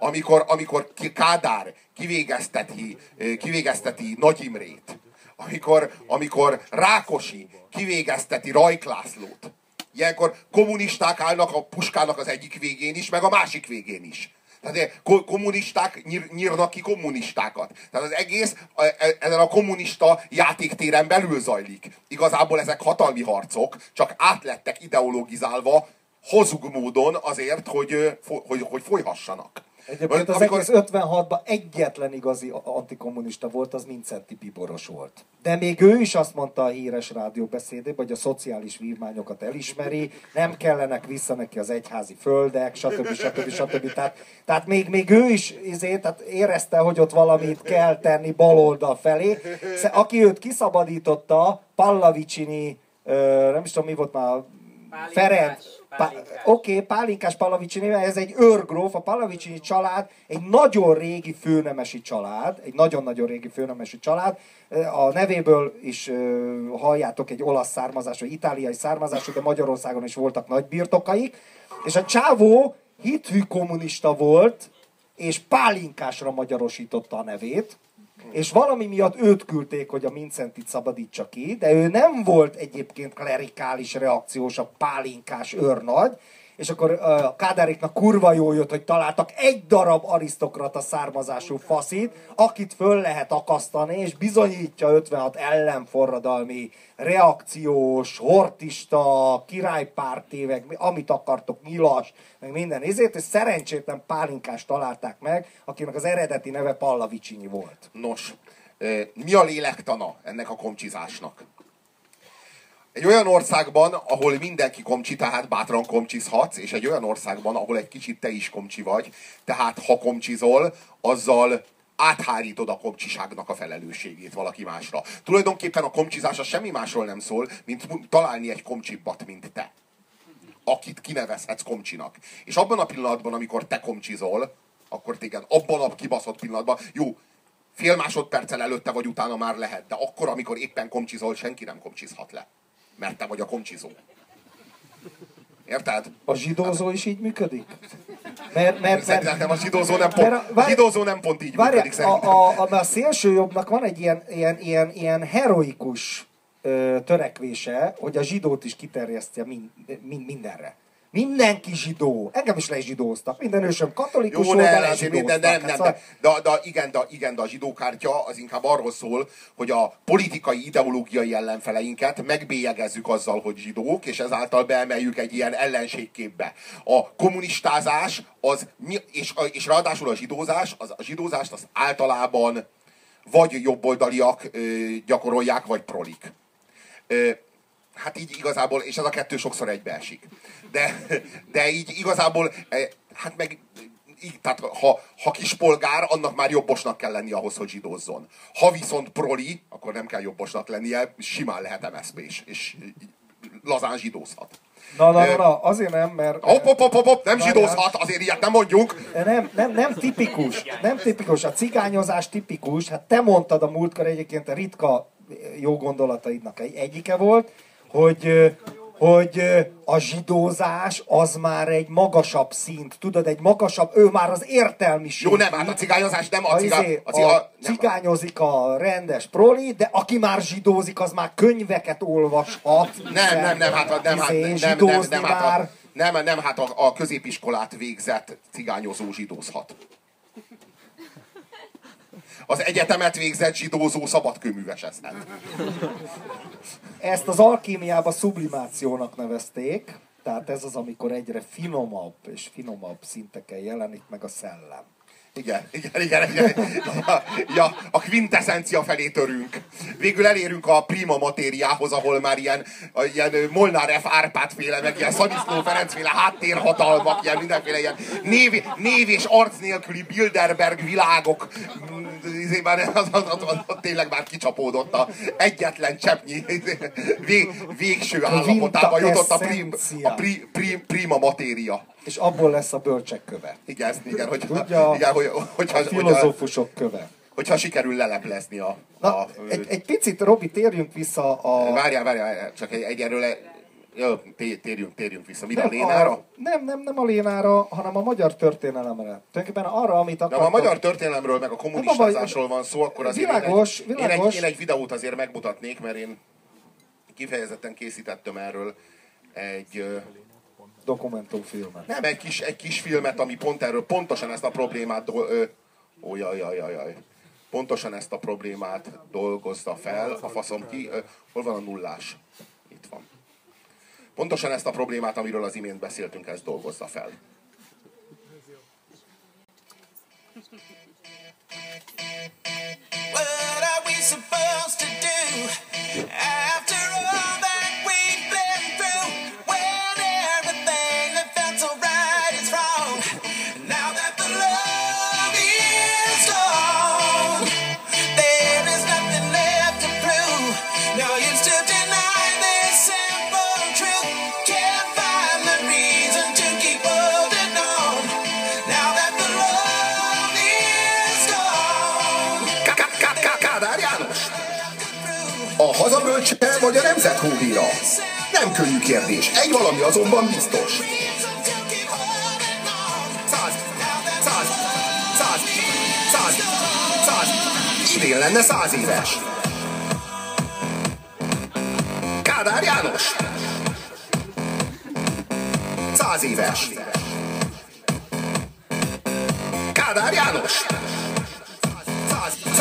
amikor, amikor Kádár kivégezteti, eh, kivégezteti Nagy Imrét, amikor, amikor Rákosi kivégezteti Rajk Lászlót, ilyenkor kommunisták állnak a puskának az egyik végén is, meg a másik végén is. Tehát eh, ko- kommunisták nyír, nyírnak ki kommunistákat. Tehát az egész a- e- ezen a kommunista játéktéren belül zajlik. Igazából ezek hatalmi harcok, csak átlettek ideologizálva hozug módon azért, hogy, hogy, hogy folyhassanak. Egyébként az Amikor- egész 56-ban egyetlen igazi antikommunista volt, az Mincenti Piboros volt. De még ő is azt mondta a híres rádióbeszédében, hogy a szociális vívmányokat elismeri, nem kellenek vissza neki az egyházi földek, stb. stb. stb. Tehát, tehát még, még ő is izé, tehát érezte, hogy ott valamit kell tenni baloldal felé. Aki őt kiszabadította, Pallavicini, nem is tudom mi volt már, Pálinkás, Ferenc, pálinkás. Oké, okay, Pálinkás Pallavicini, ez egy őrgróf, a Pallavicini család egy nagyon régi főnemesi család, egy nagyon-nagyon régi főnemesi család. A nevéből is halljátok egy olasz származású, itáliai származású, de Magyarországon is voltak nagy birtokaik. És a csávó hithű kommunista volt, és Pálinkásra magyarosította a nevét, és valami miatt őt küldték, hogy a Mincentit szabadítsa ki, de ő nem volt egyébként klerikális reakciós, a pálinkás őrnagy, és akkor a Kádáréknak kurva jó jött, hogy találtak egy darab arisztokrata származású faszit, akit föl lehet akasztani, és bizonyítja 56 ellenforradalmi, reakciós, hortista, királypárti, meg mi- amit akartok, nyilas, meg minden izét, és szerencsétlen pálinkást találták meg, akinek az eredeti neve Pallavicini volt. Nos, mi a lélektana ennek a komcsizásnak? Egy olyan országban, ahol mindenki komcsi, tehát bátran komcsizhatsz, és egy olyan országban, ahol egy kicsit te is komcsi vagy, tehát ha komcsizol, azzal áthárítod a komcsiságnak a felelősségét valaki másra. Tulajdonképpen a komcsizás az semmi másról nem szól, mint találni egy komcsibbat, mint te akit kinevezhetsz komcsinak. És abban a pillanatban, amikor te komcsizol, akkor téged abban a kibaszott pillanatban, jó, fél másodperccel előtte vagy utána már lehet, de akkor, amikor éppen komcsizol, senki nem komcsizhat le. Mert te vagy a komcsizó. Érted? A zsidózó is így működik? Mert, mert, Szerintem nem a zsidózó nem mert pont, a- a várj- zsidózó nem pont így Várjál, működik a, szerintem. a, a, a szélső jobbnak van egy ilyen, ilyen, ilyen, ilyen heroikus ö, törekvése, hogy a zsidót is kiterjesztje mind, mind, mindenre. Mindenki zsidó. Engem is lezsidóztak. Minden ősöm katolikus Jó, volt, ne, de ne, nem, Hát nem, szóval- de, de, de, igen, de, igen, de a zsidókártya az inkább arról szól, hogy a politikai, ideológiai ellenfeleinket megbélyegezzük azzal, hogy zsidók, és ezáltal beemeljük egy ilyen ellenségképbe. A kommunistázás, az, és, és ráadásul a zsidózás, az, a zsidózást az általában vagy jobboldaliak ö, gyakorolják, vagy prolik. Ö, hát így igazából, és ez a kettő sokszor egybeesik. De, de így igazából, eh, hát meg így, tehát ha, ha kispolgár, annak már jobbosnak kell lenni ahhoz, hogy zsidózzon. Ha viszont proli, akkor nem kell jobbosnak lennie, simán lehet MSZP-s, és lazán zsidózhat. Na, na, na, na, azért nem, mert... Hopp, hopp, hopp, hopp, nem zsidózhat, azért ilyet nem mondjuk. Nem, nem, nem tipikus, nem tipikus, a cigányozás tipikus, hát te mondtad a múltkor egyébként a ritka jó gondolataidnak egy- egyike volt, hogy, hogy a zsidózás az már egy magasabb szint, tudod, egy magasabb, ő már az értelmiség. Jó, nem, hát a cigányozás nem a, A, cigá, izé, a, ciga, a cigányozik a rendes proli, de aki már zsidózik, az már könyveket olvashat. Nem, nem, nem, hát a, nem, hát, Izé, nem, nem, zsidózni nem, hát a, nem, nem, hát a, a középiskolát végzett cigányozó zsidózhat. Az egyetemet végzett zsidózó szabadkőművesezhet. Ezt az alkímiában sublimációnak nevezték, tehát ez az, amikor egyre finomabb és finomabb szinteken jelenik meg a szellem. Igen, igen, igen, igen. Ja, ja, a quintessencia felé törünk. Végül elérünk a prima matériához, ahol már ilyen, a, ilyen Molnár F. Árpád féle, meg ilyen Szaniszló Ferenc féle háttérhatalmak, ilyen mindenféle ilyen név, név és arc nélküli Bilderberg világok. Izé már az, az, az, az, az, tényleg már kicsapódott a egyetlen cseppnyi vég, végső állapotába jutott a, prim, a pri, pri, prima matéria. És abból lesz a bölcsek köve. Igen, igen, hogy, Tudja, igen, hogy, A hogyha, hogyha, filozófusok köve. hogyha sikerül leleplezni a... Na, a egy, egy picit, Robi, térjünk vissza a... Várjál, várjál, csak egy, egy erről... Jó, té- térjünk, térjünk vissza. Mire, a nem, Lénára? a, nem, nem, nem a Lénára, hanem a magyar történelemre. Tulajdonképpen arra, amit De akartam. ha a magyar történelemről, meg a kommunistázásról van szó, akkor azért Világos, én, egy, világos. Én, egy, én egy videót azért megmutatnék, mert én kifejezetten készítettem erről egy, Dokumentumfilmet. nem, egy kis, egy kis filmet, ami pont erről, pontosan ezt a problémát, do, ö, ó, jaj, jaj, jaj, jaj. pontosan ezt a problémát dolgozza fel, a faszom ki, ö, hol van a nullás? Itt van. Pontosan ezt a problémát, amiről az imént beszéltünk, ezt dolgozza fel. What are we supposed to do after kérdés, egy valami azonban biztos. Száz, száz, száz, száz, száz. Idén lenne száz éves. Kádár János! Száz éves. Kádár János!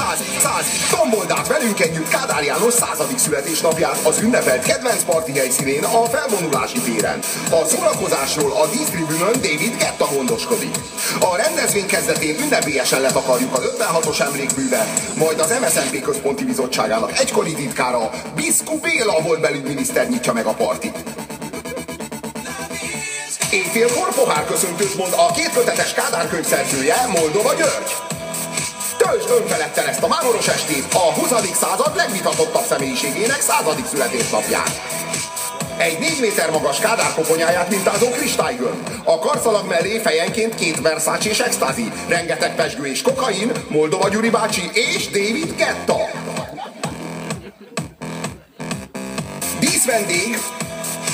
Száz, száz, száz, tombold át velünk együtt Kádár János századik születésnapját az ünnepelt kedvenc parti helyszínén a felvonulási téren. A szórakozásról a dísztribünön David Getta gondoskodik. A rendezvény kezdetén ünnepélyesen letakarjuk az 56-os emlékművet, majd az MSZNP központi bizottságának egykori titkára Biszku Béla volt belügyminiszter nyitja meg a partit. Éjfélkor pohárköszöntőt mond a két kötetes Kádár könyv szerzője, Moldova György. Töltsd önfeledten ezt a mámoros estét a 20. század legvitatottabb személyiségének századik születésnapján. Egy 4 méter magas kádár koponyáját mintázó kristálygömb. A karszalag mellé fejenként két Versace és extázi. Rengeteg pesgő és kokain, Moldova Gyuri bácsi és David Getta. Díszvendég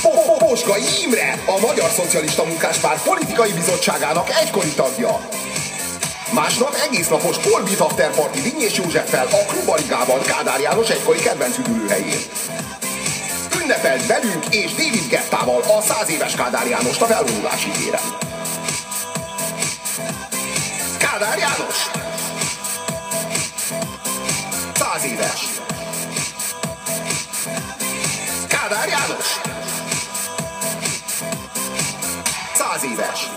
Po- Posgai Imre, a Magyar Szocialista Munkáspárt politikai bizottságának egykori tagja. Másnap egész napos Polbit Afterparty Dinnyés Józseffel a Klubaligában Kádár János egykori kedvenc üdülőhelyén. Ünnepelt velünk és David Gettával a 100 éves Kádár Jánost a felvonulási téren. Kádár János! 100 éves! Kádár János! 100 éves!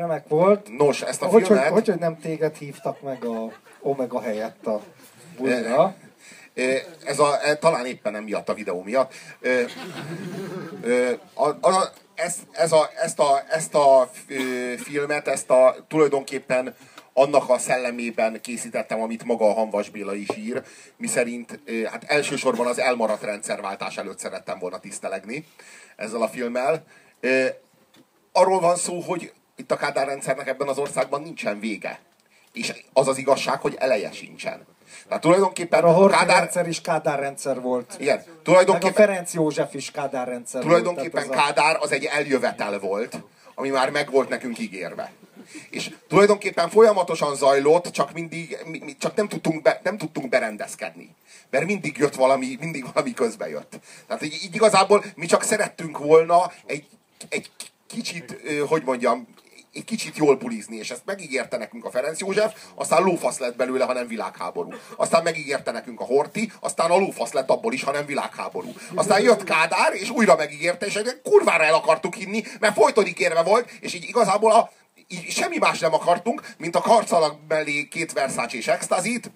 Remek volt. Nos, ezt a Hogy, hogy, filmet... hogy, hogy nem téged hívtak meg a Omega helyett a bulira? Ez a, e, talán éppen nem miatt a videó miatt. A, a, ez, ez a, ezt a, ezt a filmet, ezt a tulajdonképpen annak a szellemében készítettem, amit maga a Hanvas Béla is ír, miszerint hát elsősorban az elmaradt rendszerváltás előtt szerettem volna tisztelegni ezzel a filmmel. Arról van szó, hogy itt a Kádár rendszernek ebben az országban nincsen vége. És az az igazság, hogy eleje sincsen. Tehát tulajdonképpen a Horthy Kádár, rendszer is Kádár rendszer volt. igen, Meg a tulajdonképpen, Ferenc József is Kádár rendszer tulajdonképpen volt. Kádár az egy eljövetel volt, ami már meg volt nekünk ígérve. És tulajdonképpen folyamatosan zajlott, csak mindig, mi, csak nem tudtunk, be, nem tudtunk berendezkedni. Mert mindig jött valami, mindig valami közbe jött. Tehát így, így igazából mi csak szerettünk volna egy, egy kicsit, hogy mondjam, egy kicsit jól bulizni, és ezt megígérte nekünk a Ferenc József, aztán lófasz lett belőle, ha nem világháború. Aztán megígérte nekünk a Horti, aztán a lófasz lett abból is, ha nem világháború. Aztán jött Kádár, és újra megígérte, és kurvára el akartuk hinni, mert folyton ígérve volt, és így igazából a, így semmi más nem akartunk, mint a karcalag mellé két Versace és extazit,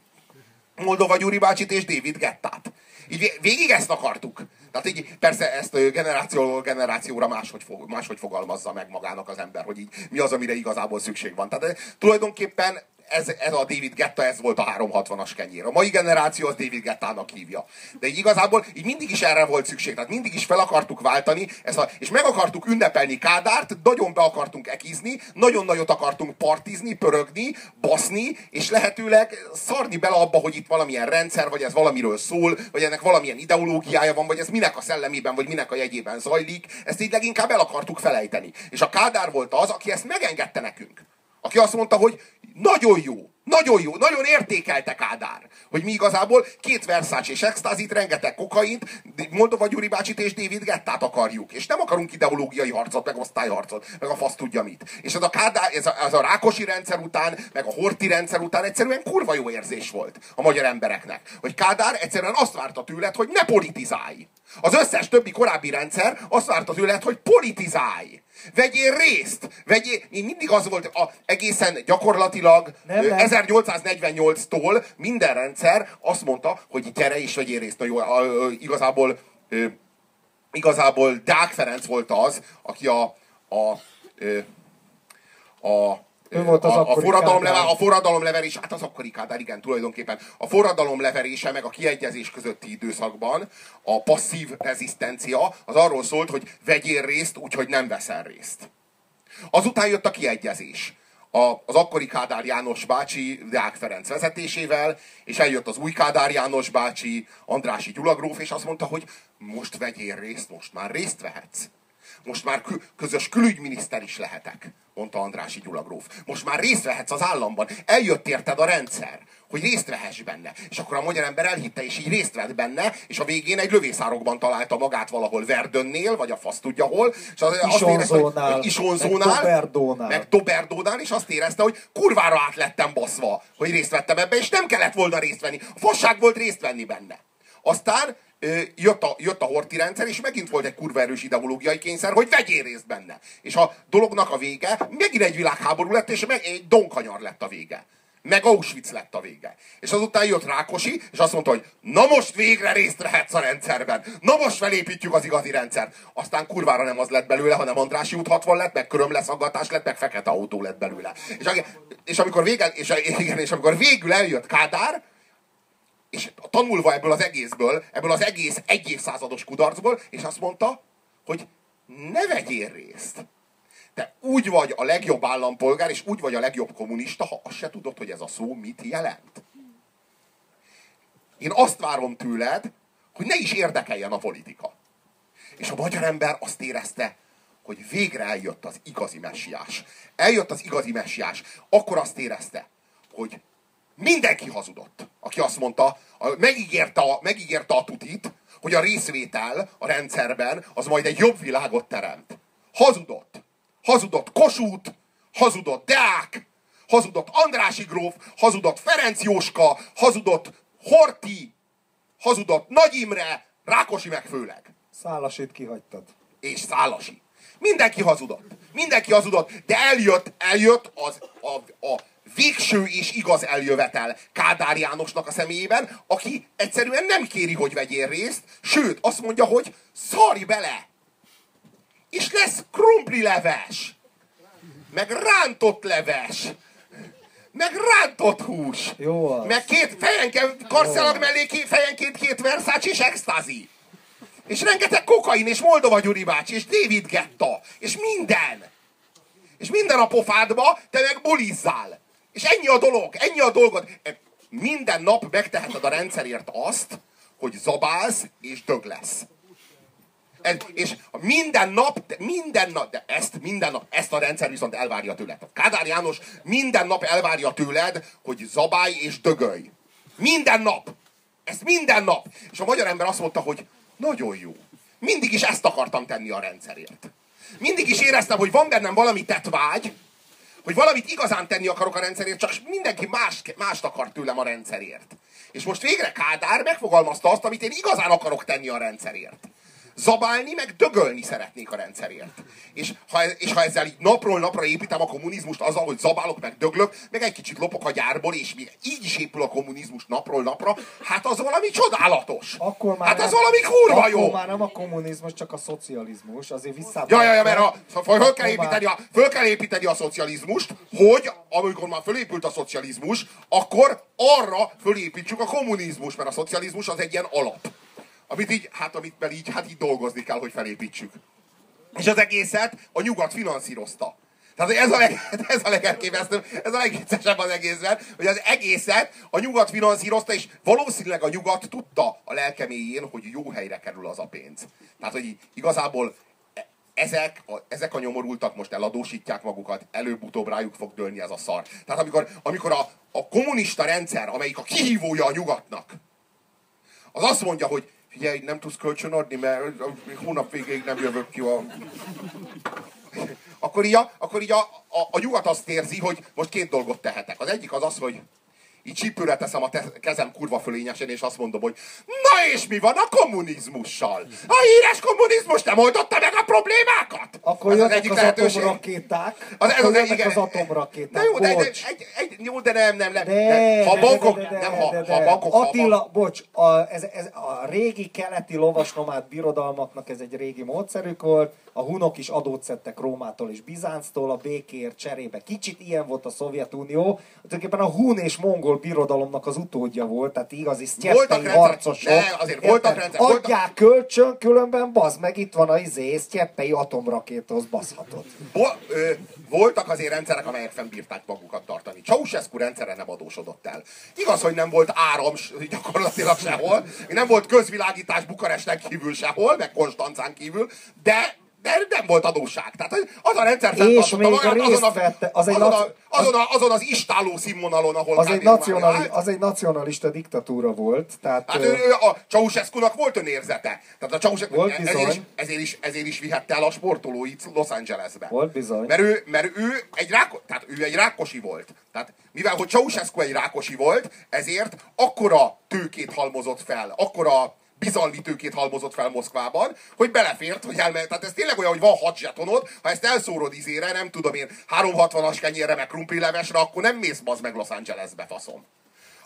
Moldova Gyuri bácsit és David Gettát. Így vé- végig ezt akartuk. Tehát így persze ezt generációról generációra máshogy, fog, máshogy fogalmazza meg magának az ember, hogy így mi az, amire igazából szükség van. Tehát tulajdonképpen ez, ez a David Getta, ez volt a 360-as kenyér. A mai generáció az David Gettának hívja. De így igazából így mindig is erre volt szükség. Tehát mindig is fel akartuk váltani, ezt a, és meg akartuk ünnepelni Kádárt, nagyon be akartunk ekizni, nagyon nagyot akartunk partizni, pörögni, baszni, és lehetőleg szarni bele abba, hogy itt valamilyen rendszer, vagy ez valamiről szól, vagy ennek valamilyen ideológiája van, vagy ez minek a szellemében, vagy minek a jegyében zajlik. Ezt így leginkább el akartuk felejteni. És a Kádár volt az, aki ezt megengedte nekünk. Aki azt mondta, hogy nagyon jó, nagyon jó, nagyon értékelte Kádár. Hogy mi igazából két Versace és extázit, rengeteg kokaint, Moldova Gyuri bácsit és David Gettát akarjuk. És nem akarunk ideológiai harcot, meg osztályharcot, meg a fasz tudja mit. És ez a, Kádár, ez a, ez a Rákosi rendszer után, meg a Horti rendszer után egyszerűen kurva jó érzés volt a magyar embereknek. Hogy Kádár egyszerűen azt várta tőled, hogy ne politizálj. Az összes többi korábbi rendszer azt várta tőled, hogy politizálj. Vegyél részt! Vegyél, én mindig az volt a, egészen gyakorlatilag Nem, nem. 1848-tól minden rendszer azt mondta, hogy gyere és vegyél részt. Na jó, a, a, igazából ö, igazából Deák Ferenc volt az, aki a, a, ö, a Ő volt az a, a, forradalom Kádár. leve, a forradalom leverés, hát az akkori Kádár, igen, tulajdonképpen. A forradalom leverése meg a kiegyezés közötti időszakban a passzív rezisztencia az arról szólt, hogy vegyél részt, úgyhogy nem veszel részt. Azután jött a kiegyezés. A, az akkori Kádár János bácsi Deák Ferenc vezetésével, és eljött az új Kádár János bácsi Andrási Gyula gróf, és azt mondta, hogy most vegyél részt, most már részt vehetsz. Most már közös külügyminiszter is lehetek, mondta Andrási Gyula gróf. Most már részt vehetsz az államban. Eljött érted a rendszer, hogy részt vehess benne. És akkor a magyar ember elhitte, és így részt vett benne, és a végén egy lövészárokban találta magát valahol Verdönnél, vagy a fasz tudja hol. És az, azt érezte, Isonzónál, hogy Isonzónál, meg Doberdónál. meg Doberdónál, és azt érezte, hogy kurvára át lettem baszva, hogy részt vettem ebbe, és nem kellett volna részt venni. A fasság volt részt venni benne. Aztán jött a, jött a horti rendszer, és megint volt egy kurva erős ideológiai kényszer, hogy vegyél részt benne. És a dolognak a vége megint egy világháború lett, és meg egy donkanyar lett a vége. meg Auschwitz lett a vége. És azután jött Rákosi, és azt mondta, hogy na most végre részt vehetsz a rendszerben. Na most felépítjük az igazi rendszert. Aztán kurvára nem az lett belőle, hanem Andrási út 60 lett, meg körömleszaggatás lett, meg fekete autó lett belőle. És, és, amikor, végel, és, igen, és amikor végül eljött Kádár, és tanulva ebből az egészből, ebből az egész egy évszázados kudarcból, és azt mondta, hogy ne vegyél részt. Te úgy vagy a legjobb állampolgár, és úgy vagy a legjobb kommunista, ha azt se tudod, hogy ez a szó mit jelent. Én azt várom tőled, hogy ne is érdekeljen a politika. És a magyar ember azt érezte, hogy végre eljött az igazi messiás. Eljött az igazi messiás. Akkor azt érezte, hogy mindenki hazudott, aki azt mondta, a- megígérte a, megígérte a tutit, hogy a részvétel a rendszerben az majd egy jobb világot teremt. Hazudott. Hazudott Kossuth, hazudott Deák, hazudott Andrási gróf, hazudott Ferenc Jóska, hazudott Horti, hazudott Nagy Imre, Rákosi meg főleg Szálasit kihagytad. és Szálasi. Mindenki hazudott. Mindenki hazudott, de eljött, eljött az a, a végső és igaz eljövetel Kádár Jánosnak a személyében, aki egyszerűen nem kéri, hogy vegyél részt, sőt, azt mondja, hogy szarj bele! És lesz krumpli leves, meg rántott leves, meg rántott hús, Jó az. meg két fejenként, karszelag mellé két, fejenként két Versace és extazi. És rengeteg kokain, és Moldova Gyuri bácsi, és David Getta, és minden. És minden a pofádba, te meg bulizzál. És ennyi a dolog, ennyi a dolgod. E, Minden nap megteheted a rendszerért azt, hogy zabálsz és dög lesz. Ez, és minden nap, de minden nap, de ezt minden nap, ezt a rendszer viszont elvárja tőled. Kádár János minden nap elvárja tőled, hogy zabálj és dögölj. Minden nap. Ezt minden nap. És a magyar ember azt mondta, hogy nagyon jó. Mindig is ezt akartam tenni a rendszerért. Mindig is éreztem, hogy van bennem valami tetvágy, hogy valamit igazán tenni akarok a rendszerért, csak mindenki más, mást akar tőlem a rendszerért. És most végre Kádár megfogalmazta azt, amit én igazán akarok tenni a rendszerért. Zabálni, meg dögölni szeretnék a rendszerért. És ha, és ha ezzel így napról napra építem a kommunizmust azzal, hogy zabálok, meg döglök, meg egy kicsit lopok a gyárból, és így is épül a kommunizmus napról napra, hát az valami csodálatos. Akkor már hát az nem- valami kurva akkor jó. már nem a kommunizmus, csak a szocializmus. Azért vissza. Ja, ja, ja, mert a, föl, kell építeni a, föl kell építeni a szocializmust, hogy amikor már fölépült a szocializmus, akkor arra fölépítsük a kommunizmus, mert a szocializmus az egy ilyen alap. Amit így, hát amit mert így, hát így dolgozni kell, hogy felépítsük. És az egészet a nyugat finanszírozta. Tehát ez a, leg, ez a legelképesztőbb, ez a legviccesebb az egészben, hogy az egészet a nyugat finanszírozta, és valószínűleg a nyugat tudta a lelkeméjén, hogy jó helyre kerül az a pénz. Tehát, hogy igazából e- ezek a, ezek a nyomorultak most eladósítják magukat, előbb-utóbb rájuk fog dőlni ez a szar. Tehát amikor, amikor a, a kommunista rendszer, amelyik a kihívója a nyugatnak, az azt mondja, hogy figyelj, nem tudsz kölcsönadni, mert a hónap végéig nem jövök ki a... Akkor így, a, akkor így a, a, a nyugat azt érzi, hogy most két dolgot tehetek. Az egyik az az, hogy így csípőre teszem a te- kezem kurva fölényesen, és azt mondom, hogy na és mi van a kommunizmussal? A híres kommunizmus nem oldotta meg a problémákat? Akkor Ez jöttek az, atomrakéták. Az, ez az, jöttek igen. az atomrakéták. Na jó, de, de, Bocs. egy, egy, jó, de nem, nem, nem. De, ha de, bankok, de, de, nem, de, ha, de, ha de. bankok, ha Attila, bocs, a, ez, ez, a régi keleti lovasnomád birodalmaknak ez egy régi módszerük volt, a hunok is adót szedtek Rómától és Bizánctól, a békért cserébe. Kicsit ilyen volt a Szovjetunió, tulajdonképpen a hun és mongol birodalomnak az utódja volt, tehát igazi Voltak sztyeppei harcosok. ne, azért voltak Érted? voltak- Adják kölcsön, különben bazd meg, itt van a izé, sztyeppei atomrakétóhoz baszhatod. Bo- ö, voltak azért rendszerek, amelyek fennbírták magukat tartani. Ceausescu rendszere nem adósodott el. Igaz, hogy nem volt áram gyakorlatilag sehol, nem volt közvilágítás Bukaresten kívül sehol, meg Konstancán kívül, de de nem volt adósság. Tehát az a rendszer És még magát részt azon, a, vette- az azon, a, azon, a, azon az istáló színvonalon, ahol Az egy, nacionali, állt. az egy nacionalista diktatúra volt, tehát... Hát ő, ő, a Ceausescu-nak volt önérzete. Tehát a Ceausescu, Volt ezért, bizony. is, ezért, is, ezért is vihette el a sportolóit Los Angelesbe. Volt bizony. Mert ő, mert ő egy ráko, tehát ő egy rákosi volt. Tehát mivel hogy Ceausescu egy rákosi volt, ezért akkora tőkét halmozott fel, akkora bizalmi tőkét halmozott fel Moszkvában, hogy belefért, hogy elmehet. Tehát ez tényleg olyan, hogy van 6 zsetonod, ha ezt elszórod izére, nem tudom én, 360-as kenyérre, meg krumplilevesre, akkor nem mész bazd meg Los Angelesbe, faszom.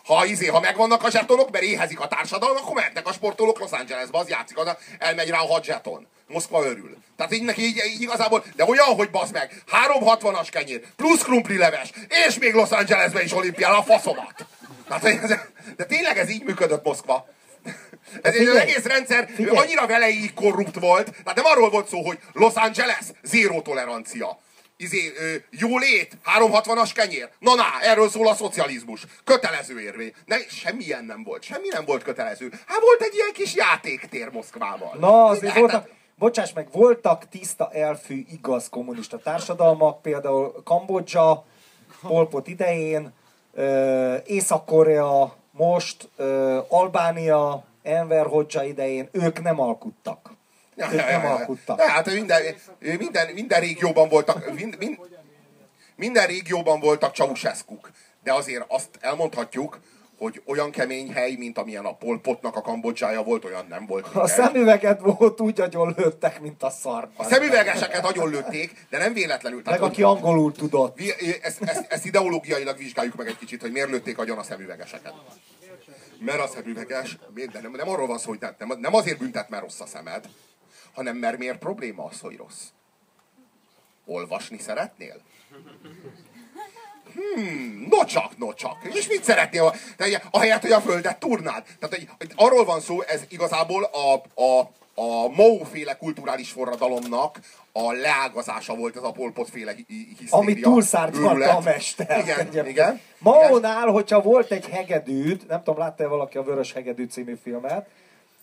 Ha, izé, ha megvannak a zsetonok, mert éhezik a társadalom, akkor mehetnek a sportolók Los Angelesbe, az játszik, az elmegy rá a 6 zseton. Moszkva örül. Tehát így neki így, így igazából, de olyan, hogy basz meg, 360-as kenyér, plusz krumpli leves, és még Los Angelesbe is olimpiára a faszomat. Tehát, de tényleg ez így működött Moszkva. Ez egy egész rendszer figyelj. annyira vele így korrupt volt, tehát nem arról volt szó, hogy Los Angeles, zéró tolerancia. Izé, ö, jólét, 360-as kenyér. Na, na, erről szól a szocializmus. Kötelező érvény. Ne, semmilyen nem volt. Semmi nem volt kötelező. Hát volt egy ilyen kis játéktér Moszkvával. Na, azért voltak, bocsáss meg, voltak tiszta elfű igaz kommunista társadalmak, például Kambodzsa, Pol Pot idején, Észak-Korea, most, Albánia, Enver Hoxha idején, ők nem alkuttak. Ja, Ők ja, nem ja, ja. alkuttak. De hát minden, minden, minden régióban voltak, mind, mind, minden régióban voltak Ceausescu-k. De azért azt elmondhatjuk, hogy olyan kemény hely, mint amilyen a Pol Potnak a Kambodzsája volt, olyan nem volt. A régen. szemüveget volt úgy agyon lőttek, mint a szar. A szemüvegeseket agyon lőtték, de nem véletlenül. Meg hogy- aki angolul tudott. Ezt, ezt, ezt ideológiailag vizsgáljuk meg egy kicsit, hogy miért lőtték agyon a szemüvegeseket. Mert a szemüveges, de nem, nem arról van szó, hogy nem, nem azért büntet, mert rossz a szemed, hanem mert miért probléma az, hogy rossz. Olvasni szeretnél? Hmm, no csak, no csak. És mit szeretnél? Te, ahelyett, hogy a földet turnád. Tehát hogy arról van szó, ez igazából a, a, a Mao féle kulturális forradalomnak a leágazása volt ez a Pol Pot féle hi- hi- hisztéria. Ami túlszárnyalta a mester. Igen, egyébként. igen. Maónál, hogyha volt egy hegedűd, nem tudom, látta-e valaki a Vörös Hegedű című filmet,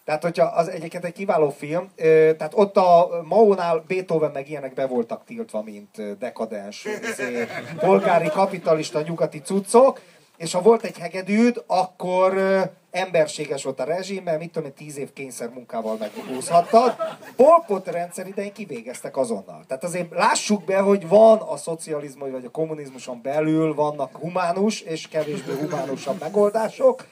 tehát, hogyha az egyébként egy kiváló film, tehát ott a Maónál Beethoven meg ilyenek be voltak tiltva, mint dekadens, izé, polgári, kapitalista, nyugati cuccok, és ha volt egy hegedűd, akkor emberséges volt a rezsim, mert mit tudom tíz év kényszer munkával megúszhattad. Pol Pot rendszer idején kivégeztek azonnal. Tehát azért lássuk be, hogy van a szocializmus vagy a kommunizmuson belül vannak humánus és kevésbé humánusabb megoldások.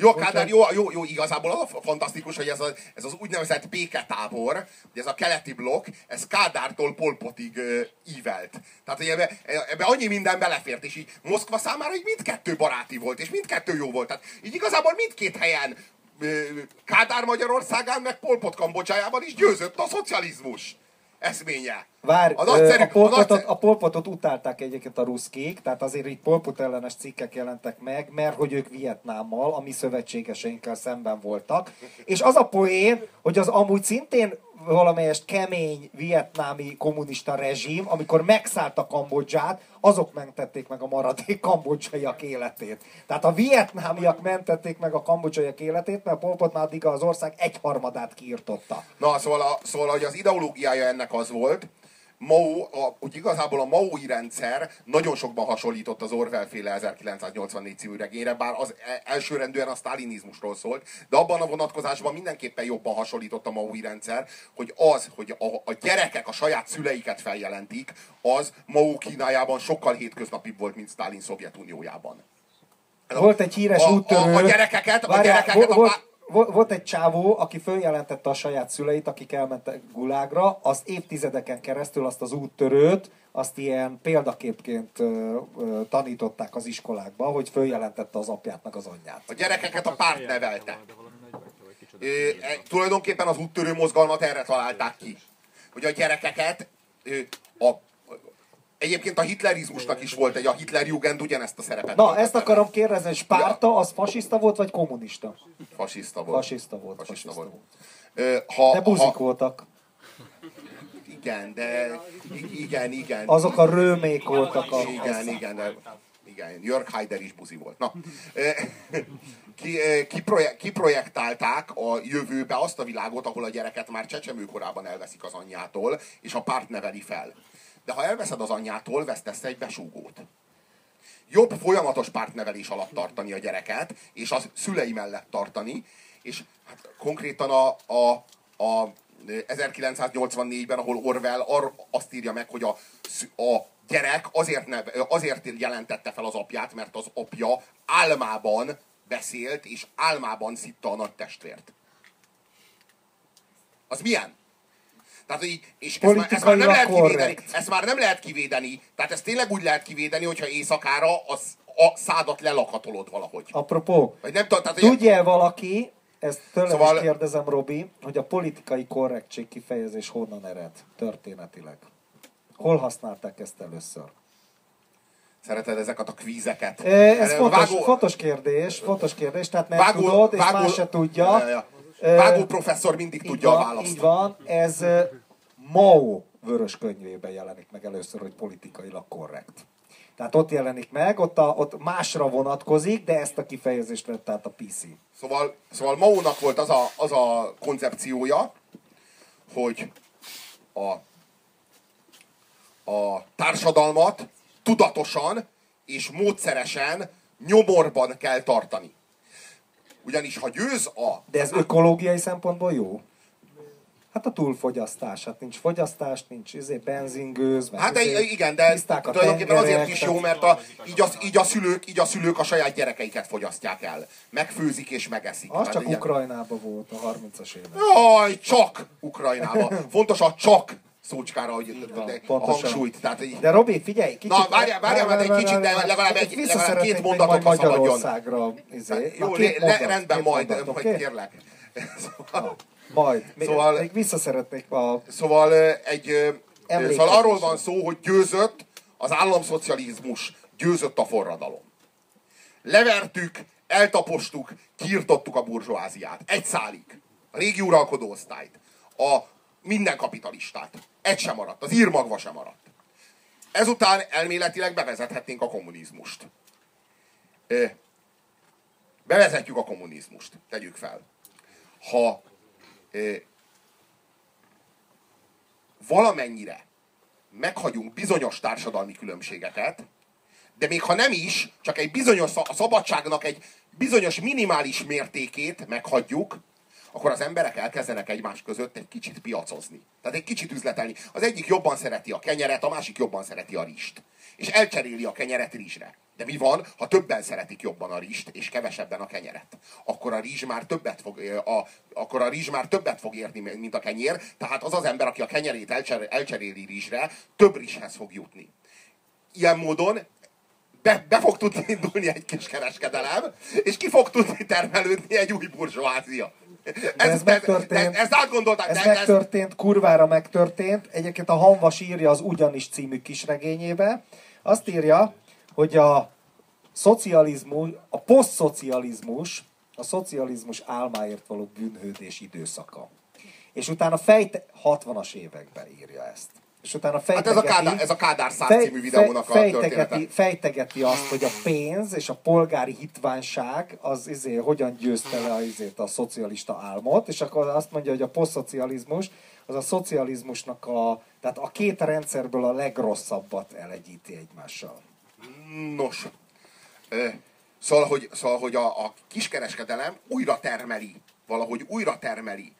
Jó, Kádár, jó, jó, jó, igazából az a fantasztikus, hogy ez, a, ez az úgynevezett béketábor, hogy ez a keleti blokk, ez Kádártól Polpotig ö, ívelt. Tehát, hogy ebbe, ebbe annyi minden belefért, és így Moszkva számára így mindkettő baráti volt, és mindkettő jó volt. Tehát így igazából mindkét helyen ö, Kádár Magyarországán, meg Polpot Kambodzsájában is győzött a szocializmus eszménye. Vár, a nagyszerű, a, polpotot, nagyszerű- a polpotot utálták egyébként a ruszkék, tehát azért így polpot ellenes cikkek jelentek meg, mert hogy ők Vietnámmal, a mi szövetségeseinkkel szemben voltak. És az a poén, hogy az amúgy szintén valamelyest kemény vietnámi kommunista rezsim, amikor megszállta Kambodzsát, azok mentették meg a maradék kambodzsaiak életét. Tehát a vietnámiak mentették meg a kambodzsaiak életét, mert Pol Pot már addig az ország egyharmadát kiirtotta. Na, szóval, a, szóval hogy az ideológiája ennek az volt, Mao, a, hogy igazából a Maui rendszer nagyon sokban hasonlított az Orwell féle 1984 című regényre, bár az e- elsőrendűen a sztálinizmusról szólt, de abban a vonatkozásban mindenképpen jobban hasonlított a Maui rendszer, hogy az, hogy a, a gyerekek a saját szüleiket feljelentik, az Mao Kínájában sokkal hétköznapibb volt, mint Sztálin Szovjetuniójában. A- Volt egy híres a, úttörő. A, a gyerekeket, a Várjál, gyerekeket vo- a, volt, egy csávó, aki följelentette a saját szüleit, akik elmentek gulágra, azt évtizedeken keresztül azt az úttörőt, azt ilyen példaképként tanították az iskolákba, hogy följelentette az apját meg az anyját. A gyerekeket a párt nevelte. Ö, e, tulajdonképpen az úttörő mozgalmat erre találták ki. Hogy a gyerekeket ö, a, Egyébként a hitlerizmusnak is volt egy, a Hitlerjugend ugyanezt a szerepet. Na, ezt akarom kérdezni, hogy Spárta az fasiszta volt, vagy kommunista? Fasiszta volt. Fasiszta volt, Fasiszta fasiszta volt. Ha, De buzik ha, voltak. igen, de igen, igen. Azok a rőmék voltak. A, Igen, igen, de, igen, Jörg Haider is buzi volt. Na, ki, ö, ki, projek, ki projektálták a jövőbe azt a világot, ahol a gyereket már csecsemőkorában elveszik az anyjától, és a párt neveli fel. De ha elveszed az anyjától, vesztesz egy besúgót. Jobb folyamatos pártnevelés alatt tartani a gyereket, és az szülei mellett tartani, és hát konkrétan a, a, a 1984-ben, ahol Orwell ar, azt írja meg, hogy a, a gyerek azért, ne, azért jelentette fel az apját, mert az apja álmában beszélt, és álmában szitta a nagy testvért. Az milyen? Tehát, hogy, és ezt már, ezt már nem lehet kivédeni. Ezt már nem lehet kivédeni. Tehát ezt tényleg úgy lehet kivédeni, hogyha éjszakára az, a szádat lelakatolod valahogy. Apropó, Vagy nem tudom, tehát, hogy tudja valaki, ezt tőlem Szóval- is kérdezem, Robi, hogy a politikai korrektség kifejezés honnan ered történetileg? Hol használták ezt először? szereted ezeket a kvízeket. Ez fontos, vágó- fontos kérdés, fontos kérdés, tehát nem vágó, tudod, és vágó, más se tudja. Ja, ja. Vágó professzor mindig így tudja van, a választ. Így van, ez Mao vörös könyvében jelenik meg először, hogy politikailag korrekt. Tehát ott jelenik meg, ott, a, ott másra vonatkozik, de ezt a kifejezést vett át a PC. Szóval, szóval Maónak volt az a, az a koncepciója, hogy a, a társadalmat tudatosan és módszeresen nyomorban kell tartani. Ugyanis ha győz a... De ez ökológiai szempontból jó? Hát a túlfogyasztás, hát nincs fogyasztás, nincs izé, benzingőz, meg Hát de izé, igen, de a tulajdonképpen azért is jó, mert a, így, a, így, a szülők, így a szülők a saját gyerekeiket fogyasztják el. Megfőzik és megeszik. Az Tehát csak ilyen- Ukrajnában volt a 30-as években. Jaj, csak Ukrajnában. Fontos a csak szócskára, hogy van, de a hangsúlyt. Tehát, így- De Robi, figyelj, kicsit... Na, várjál, várjál, mert egy kicsit, de legalább egy- vissza legalább két mondatot, ha. Magyarországra. Izé. jó, Na, le, mondat, rendben, majd, mondat, majd oké? kérlek. Szóval, Majd. Még, Szóval- még vissza szeretnék a... szóval egy, szóval arról van szó, hogy győzött az államszocializmus, győzött a forradalom. Levertük, eltapostuk, kiirtottuk a burzsóáziát. Egy szálig. A régi uralkodó osztályt. A minden kapitalistát. Egy sem maradt. Az írmagva sem maradt. Ezután elméletileg bevezethetnénk a kommunizmust. Bevezetjük a kommunizmust. Tegyük fel. Ha valamennyire meghagyunk bizonyos társadalmi különbségeket, de még ha nem is, csak egy bizonyos, a szabadságnak egy bizonyos minimális mértékét meghagyjuk, akkor az emberek elkezdenek egymás között egy kicsit piacozni. Tehát egy kicsit üzletelni. Az egyik jobban szereti a kenyeret, a másik jobban szereti a rist. És elcseréli a kenyeret rizsre. De mi van, ha többen szeretik jobban a rist, és kevesebben a kenyeret? Akkor a rizs már többet fog, a, akkor a rizs már többet fog érni, mint a kenyér. Tehát az az ember, aki a kenyerét elcser, elcseréli rizsre, több rizshez fog jutni. Ilyen módon be, be fog tudni indulni egy kis kereskedelem, és ki fog tudni termelődni egy új burzsóázia. De ez megtörtént. Ez, ezt átgondolták. Ez de- de ez- megtörtént, kurvára megtörtént. Egyébként a Hanvas írja az Ugyanis című kisregényébe. Azt írja, hogy a szocializmus, a posztszocializmus, a szocializmus álmáért való bűnhődés időszaka. És utána fejte, 60-as években írja ezt. És utána Hát fejtegeti, ez a Kádár, ez a Kádár száz fej- című videónak a fej- története. fejtegeti, azt, hogy a pénz és a polgári hitványság az izé, hogyan győzte le a, izét, a szocialista álmot, és akkor azt mondja, hogy a posztszocializmus az a szocializmusnak a, tehát a két rendszerből a legrosszabbat elegyíti egymással. Nos, szóval, hogy, szóval, hogy a, a kiskereskedelem újra termeli, valahogy újra termeli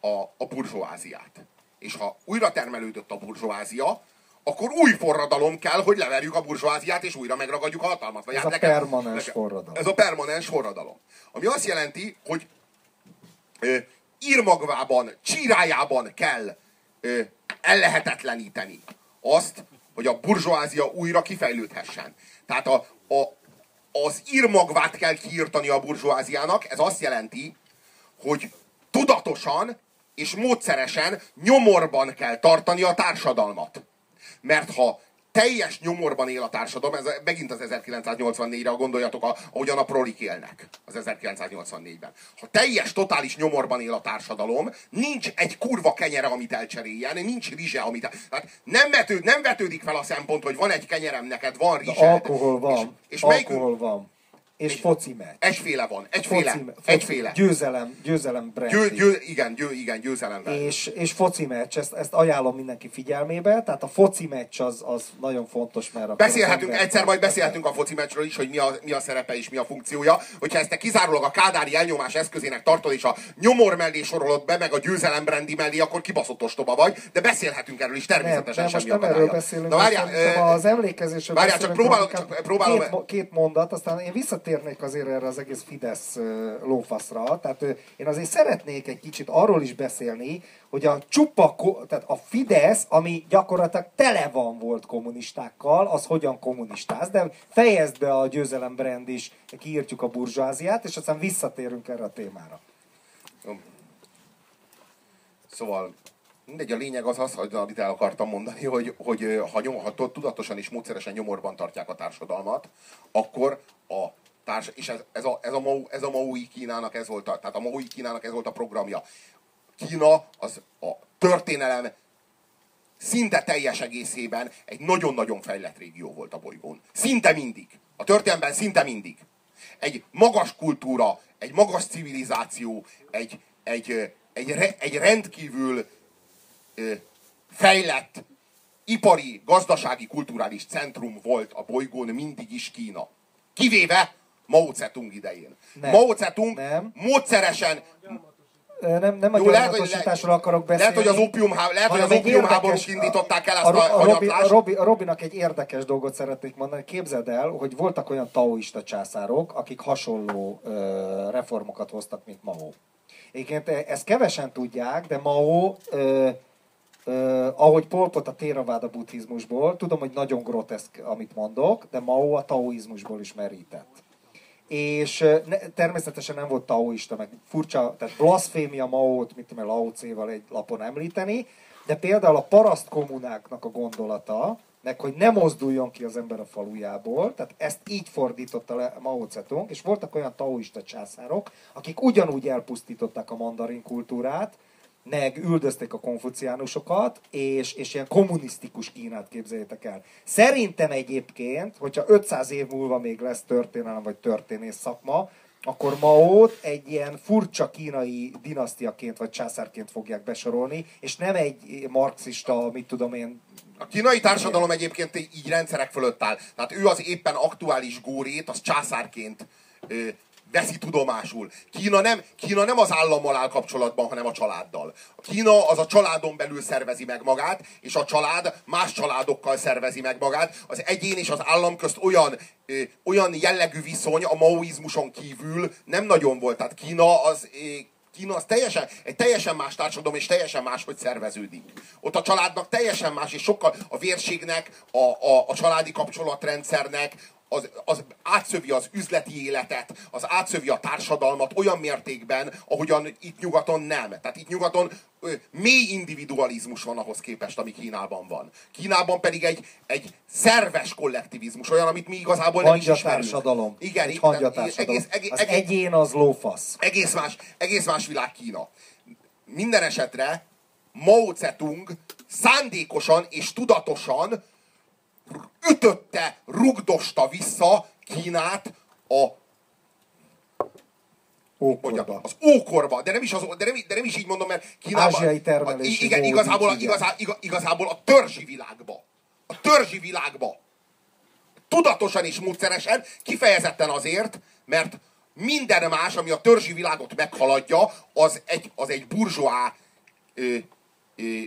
a, a burzsóáziát. És ha újra termelődött a burzsóázia, akkor új forradalom kell, hogy leverjük a burzsóáziát, és újra megragadjuk a hatalmat. Vagy Ez hát a permanens forradalom. Ez a permanens forradalom. Ami azt jelenti, hogy ö, írmagvában, csírájában kell ö, ellehetetleníteni azt, hogy a burzsóázia újra kifejlődhessen. Tehát a, a, az írmagvát kell kiírtani a burzsóáziának, ez azt jelenti, hogy tudatosan és módszeresen nyomorban kell tartani a társadalmat. Mert ha teljes nyomorban él a társadalom, ez megint az 1984-re gondoljatok, ahogyan a prolik élnek az 1984-ben. Ha teljes, totális nyomorban él a társadalom, nincs egy kurva kenyere, amit elcseréljen, nincs rizse, amit... El... Tehát nem, vető, nem vetődik fel a szempont, hogy van egy kenyerem neked, van De rizsed. alkohol van, És, és melyik, alkohol van, és foci meccs. egyféle van, egyféle, Foci, foci, egyféle. Győzelem, győzelem brandy. Győ, győ, igen, győ, igen, győzelemben. és, és foci meccs, ezt, ezt ajánlom mindenki figyelmébe, tehát a foci meccs az, az nagyon fontos, mert Beszélhetünk, egyszer majd beszélhetünk a foci meccsről is, hogy mi a, mi a szerepe és mi a funkciója. Hogyha ezt te kizárólag a kádári elnyomás eszközének tartod, és a nyomor mellé sorolod be, meg a győzelem brendi mellé, akkor kibaszott ostoba vagy, de beszélhetünk erről is Nem, természetesen nem, most semmi nem erről beszélünk, Na várjál, az emlékezésről várjál, csak próbálom- inkább csak próbálom- Két, két mondat, aztán én visszatérek visszatérnék azért erre az egész Fidesz lófaszra, tehát én azért szeretnék egy kicsit arról is beszélni, hogy a csupa, tehát a Fidesz, ami gyakorlatilag tele van volt kommunistákkal, az hogyan kommunistáz, de fejezd be a győzelem brand is, kiírtjuk a burzsóáziát, és aztán visszatérünk erre a témára. Szóval mindegy, a lényeg az az, hogy amit el akartam mondani, hogy, hogy ha, nyom, ha tudatosan és módszeresen nyomorban tartják a társadalmat, akkor a társ, és ez, ez, a, ez, a Mao, ez a Maui Kínának ez volt a, tehát a Maui Kínának ez volt a programja. Kína az a történelem szinte teljes egészében egy nagyon-nagyon fejlett régió volt a bolygón. Szinte mindig. A történelemben szinte mindig. Egy magas kultúra, egy magas civilizáció, egy, egy, egy, egy rendkívül fejlett ipari, gazdasági, kulturális centrum volt a bolygón mindig is Kína. Kivéve Mao Zedong idején. Nem. Mao Zedong Nem. módszeresen Nem, nem a jó, lehet, hogy, gyarmatosításról akarok beszélni. lehet, hogy az opiumháború, lehet, hogy az opiumháborúk érdekes- indították el ezt a, a, a, Robi, a. Robi, a Robinak egy érdekes dolgot szeretnék mondani. Képzeld el, hogy voltak olyan taoista császárok, akik hasonló ö, reformokat hoztak, mint Mao. Egyébként e- ezt kevesen tudják, de Mao, ö, ö, ahogy Pol Pot a Theravada buddhizmusból, tudom, hogy nagyon groteszk, amit mondok, de Mao a taoizmusból is merített és ne, természetesen nem volt taoista, meg furcsa, tehát blasfémia Maót, mit tudom, én, Lao Tse-val egy lapon említeni, de például a paraszt kommunáknak a gondolata, meg hogy ne mozduljon ki az ember a falujából, tehát ezt így fordította le Mao Zedong, és voltak olyan taoista császárok, akik ugyanúgy elpusztították a mandarin kultúrát, meg üldözték a konfuciánusokat, és, és ilyen kommunisztikus Kínát képzeljétek el. Szerintem egyébként, hogyha 500 év múlva még lesz történelem vagy történész szakma, akkor Maót egy ilyen furcsa kínai dinasztiaként vagy császárként fogják besorolni, és nem egy marxista, mit tudom én, A kínai társadalom egyébként így rendszerek fölött áll. Tehát ő az éppen aktuális górét, az császárként veszi tudomásul. Kína nem, Kína nem az állammal áll kapcsolatban, hanem a családdal. Kína az a családon belül szervezi meg magát, és a család más családokkal szervezi meg magát. Az egyén és az állam közt olyan, ö, olyan jellegű viszony a maoizmuson kívül nem nagyon volt. Tehát Kína az ö, Kína az teljesen, egy teljesen más társadalom, és teljesen más, hogy szerveződik. Ott a családnak teljesen más, és sokkal a vérségnek, a, a, a családi kapcsolatrendszernek, az, az átszövi az üzleti életet, az átszövi a társadalmat olyan mértékben, ahogyan itt nyugaton nem. Tehát itt nyugaton ö, mély individualizmus van ahhoz képest, ami Kínában van. Kínában pedig egy, egy szerves kollektivizmus, olyan, amit mi igazából nem is ismerünk. hangyatársadalom. Igen, egy tehát hangyatársadalom. egész, egész, az egész, egyén az lófasz. egész más, egész más világ Kína. Minden esetre Mao Zedong szándékosan és tudatosan ütötte, rugdosta vissza Kínát a Ókorba. az ókorba, de nem is, az, de nem, de nem is így mondom, mert Kínában... Ázsiai termelési igen, igazából, így igazá, igaz, igazából a törzsi világba. A törzsi világba. Tudatosan és módszeresen, kifejezetten azért, mert minden más, ami a törzsi világot meghaladja, az egy, az egy burzsóá ö, ö,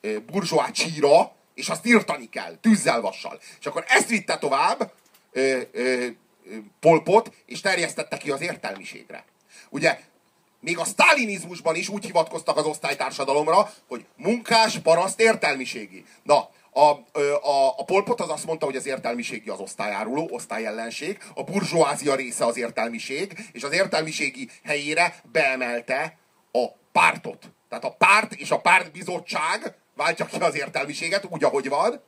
ö, burzsóá csíra, és azt írtani kell, tűzzel, vassal. És akkor ezt vitte tovább ö, ö, ö, Pol Pot, és terjesztette ki az értelmiségre. Ugye, még a sztálinizmusban is úgy hivatkoztak az osztálytársadalomra, hogy munkás, paraszt, értelmiségi. Na, a, a, a Pol Pot az azt mondta, hogy az értelmiségi az osztályáruló, osztályellenség, a burzsóázia része az értelmiség, és az értelmiségi helyére beemelte a pártot. Tehát a párt és a pártbizottság váltja ki az értelmiséget, úgy, ahogy van,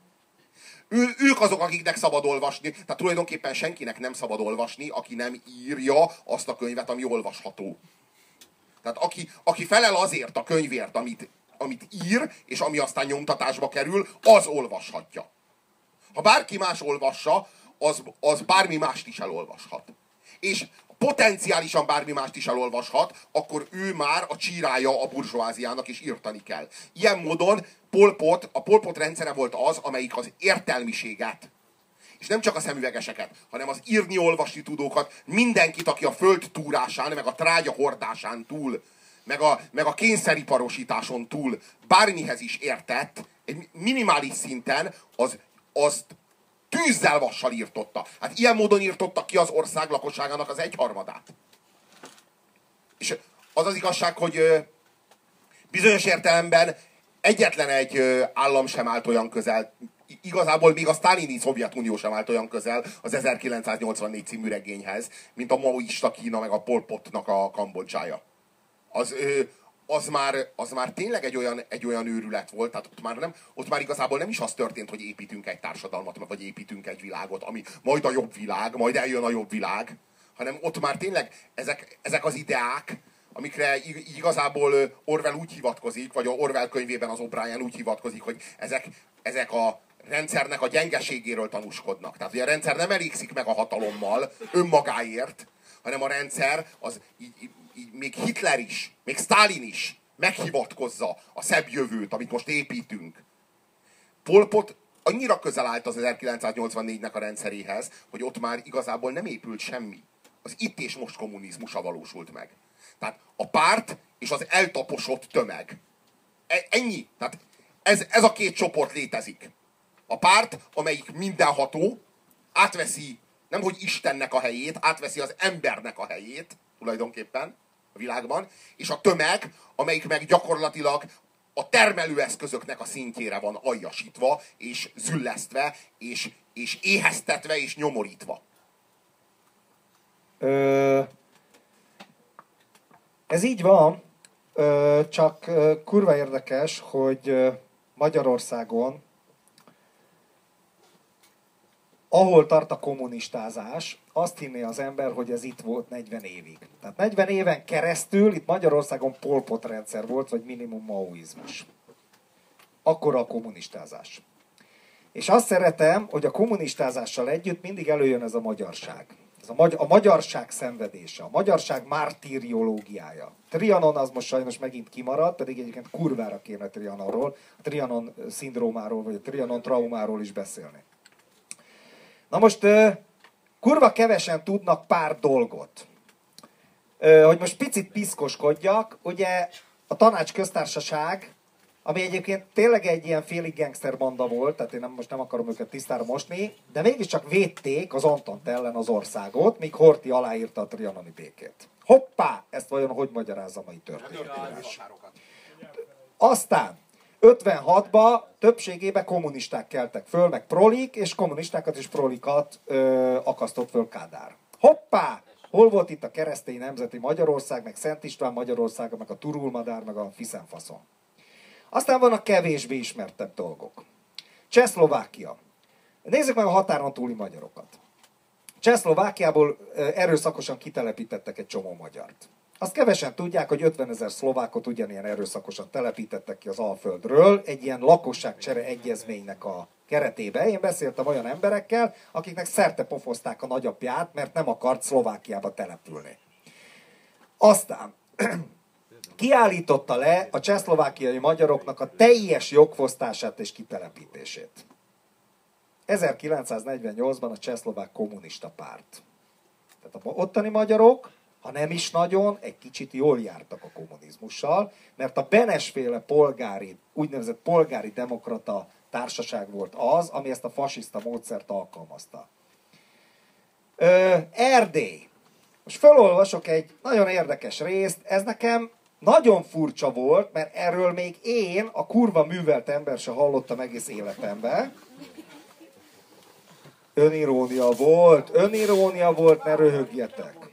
ő, ők azok, akiknek szabad olvasni. Tehát tulajdonképpen senkinek nem szabad olvasni, aki nem írja azt a könyvet, ami olvasható. Tehát aki, aki felel azért a könyvért, amit, amit ír, és ami aztán nyomtatásba kerül, az olvashatja. Ha bárki más olvassa, az, az bármi mást is elolvashat. És potenciálisan bármi mást is elolvashat, akkor ő már a csírája a burzsóáziának, és írtani kell. Ilyen módon Pol Pot, a Pol Pot rendszere volt az, amelyik az értelmiséget, és nem csak a szemüvegeseket, hanem az írni-olvasni tudókat, mindenkit, aki a föld túrásán, meg a trágya hordásán túl, meg a, meg a kényszeriparosításon túl bármihez is értett, egy minimális szinten az, azt tűzzel vassal írtotta. Hát ilyen módon írtotta ki az ország lakosságának az egyharmadát. És az az igazság, hogy bizonyos értelemben egyetlen egy állam sem állt olyan közel, igazából még a sztálini Szovjetunió sem állt olyan közel az 1984 című regényhez, mint a maoista Kína meg a Pol Potnak a Kambodzsája. Az, az már, az már tényleg egy olyan, egy olyan őrület volt, tehát ott már, nem, ott már igazából nem is az történt, hogy építünk egy társadalmat, vagy építünk egy világot, ami majd a jobb világ, majd eljön a jobb világ, hanem ott már tényleg ezek, ezek az ideák, amikre ig- igazából Orwell úgy hivatkozik, vagy a Orwell könyvében az O'Brien úgy hivatkozik, hogy ezek, ezek a rendszernek a gyengeségéről tanúskodnak. Tehát, hogy a rendszer nem elégszik meg a hatalommal önmagáért, hanem a rendszer az így, így, így még Hitler is, még Stalin is meghivatkozza a szebb jövőt, amit most építünk. Pol Pot annyira közel állt az 1984-nek a rendszeréhez, hogy ott már igazából nem épült semmi. Az itt és most kommunizmusa valósult meg. Tehát a párt és az eltaposott tömeg. E- ennyi. Tehát ez, ez a két csoport létezik. A párt, amelyik mindenható, átveszi nem hogy Istennek a helyét, átveszi az embernek a helyét, tulajdonképpen a világban, és a tömeg, amelyik meg gyakorlatilag a termelőeszközöknek a szintjére van aljasítva, és züllesztve, és, és éheztetve, és nyomorítva. Ö, ez így van, ö, csak ö, kurva érdekes, hogy Magyarországon, ahol tart a kommunistázás, azt hinné az ember, hogy ez itt volt 40 évig. Tehát 40 éven keresztül itt Magyarországon polpot rendszer volt, vagy minimum maoizmus. Akkora a kommunistázás. És azt szeretem, hogy a kommunistázással együtt mindig előjön ez a magyarság. Ez a, magy- a magyarság szenvedése, a magyarság mártíriológiája. Trianon az most sajnos megint kimarad, pedig egyébként kurvára kéne Trianonról, a Trianon szindrómáról, vagy a Trianon traumáról is beszélni. Na most kurva kevesen tudnak pár dolgot. Hogy most picit piszkoskodjak, ugye a tanács köztársaság, ami egyébként tényleg egy ilyen félig gangster banda volt, tehát én nem, most nem akarom őket tisztára mosni, de mégiscsak védték az Antant ellen az országot, míg Horti aláírta a trianoni békét. Hoppá! Ezt vajon hogy magyarázza a mai történés? Aztán 56-ba többségében kommunisták keltek föl, meg prolik, és kommunistákat és prolikat ö, akasztott föl Kádár. Hoppá! Hol volt itt a keresztény nemzeti Magyarország, meg Szent István Magyarország, meg a Turulmadár, meg a Fiszenfaszon? Aztán vannak kevésbé ismertebb dolgok. Csehszlovákia. Nézzük meg a határon túli magyarokat. Csehszlovákiából erőszakosan kitelepítettek egy csomó magyart. Azt kevesen tudják, hogy 50 ezer szlovákot ugyanilyen erőszakosan telepítettek ki az Alföldről, egy ilyen lakosságcsere egyezménynek a keretében. Én beszéltem olyan emberekkel, akiknek szerte pofozták a nagyapját, mert nem akart Szlovákiába települni. Aztán kiállította le a csehszlovákiai magyaroknak a teljes jogfosztását és kitelepítését. 1948-ban a csehszlovák kommunista párt. Tehát a ottani magyarok, ha nem is nagyon, egy kicsit jól jártak a kommunizmussal, mert a Benesféle polgári, úgynevezett polgári demokrata társaság volt az, ami ezt a fasiszta módszert alkalmazta. Ö, Erdély. Most felolvasok egy nagyon érdekes részt, ez nekem nagyon furcsa volt, mert erről még én, a kurva művelt ember se hallottam egész életemben. Önirónia volt, önirónia volt, ne röhögjetek.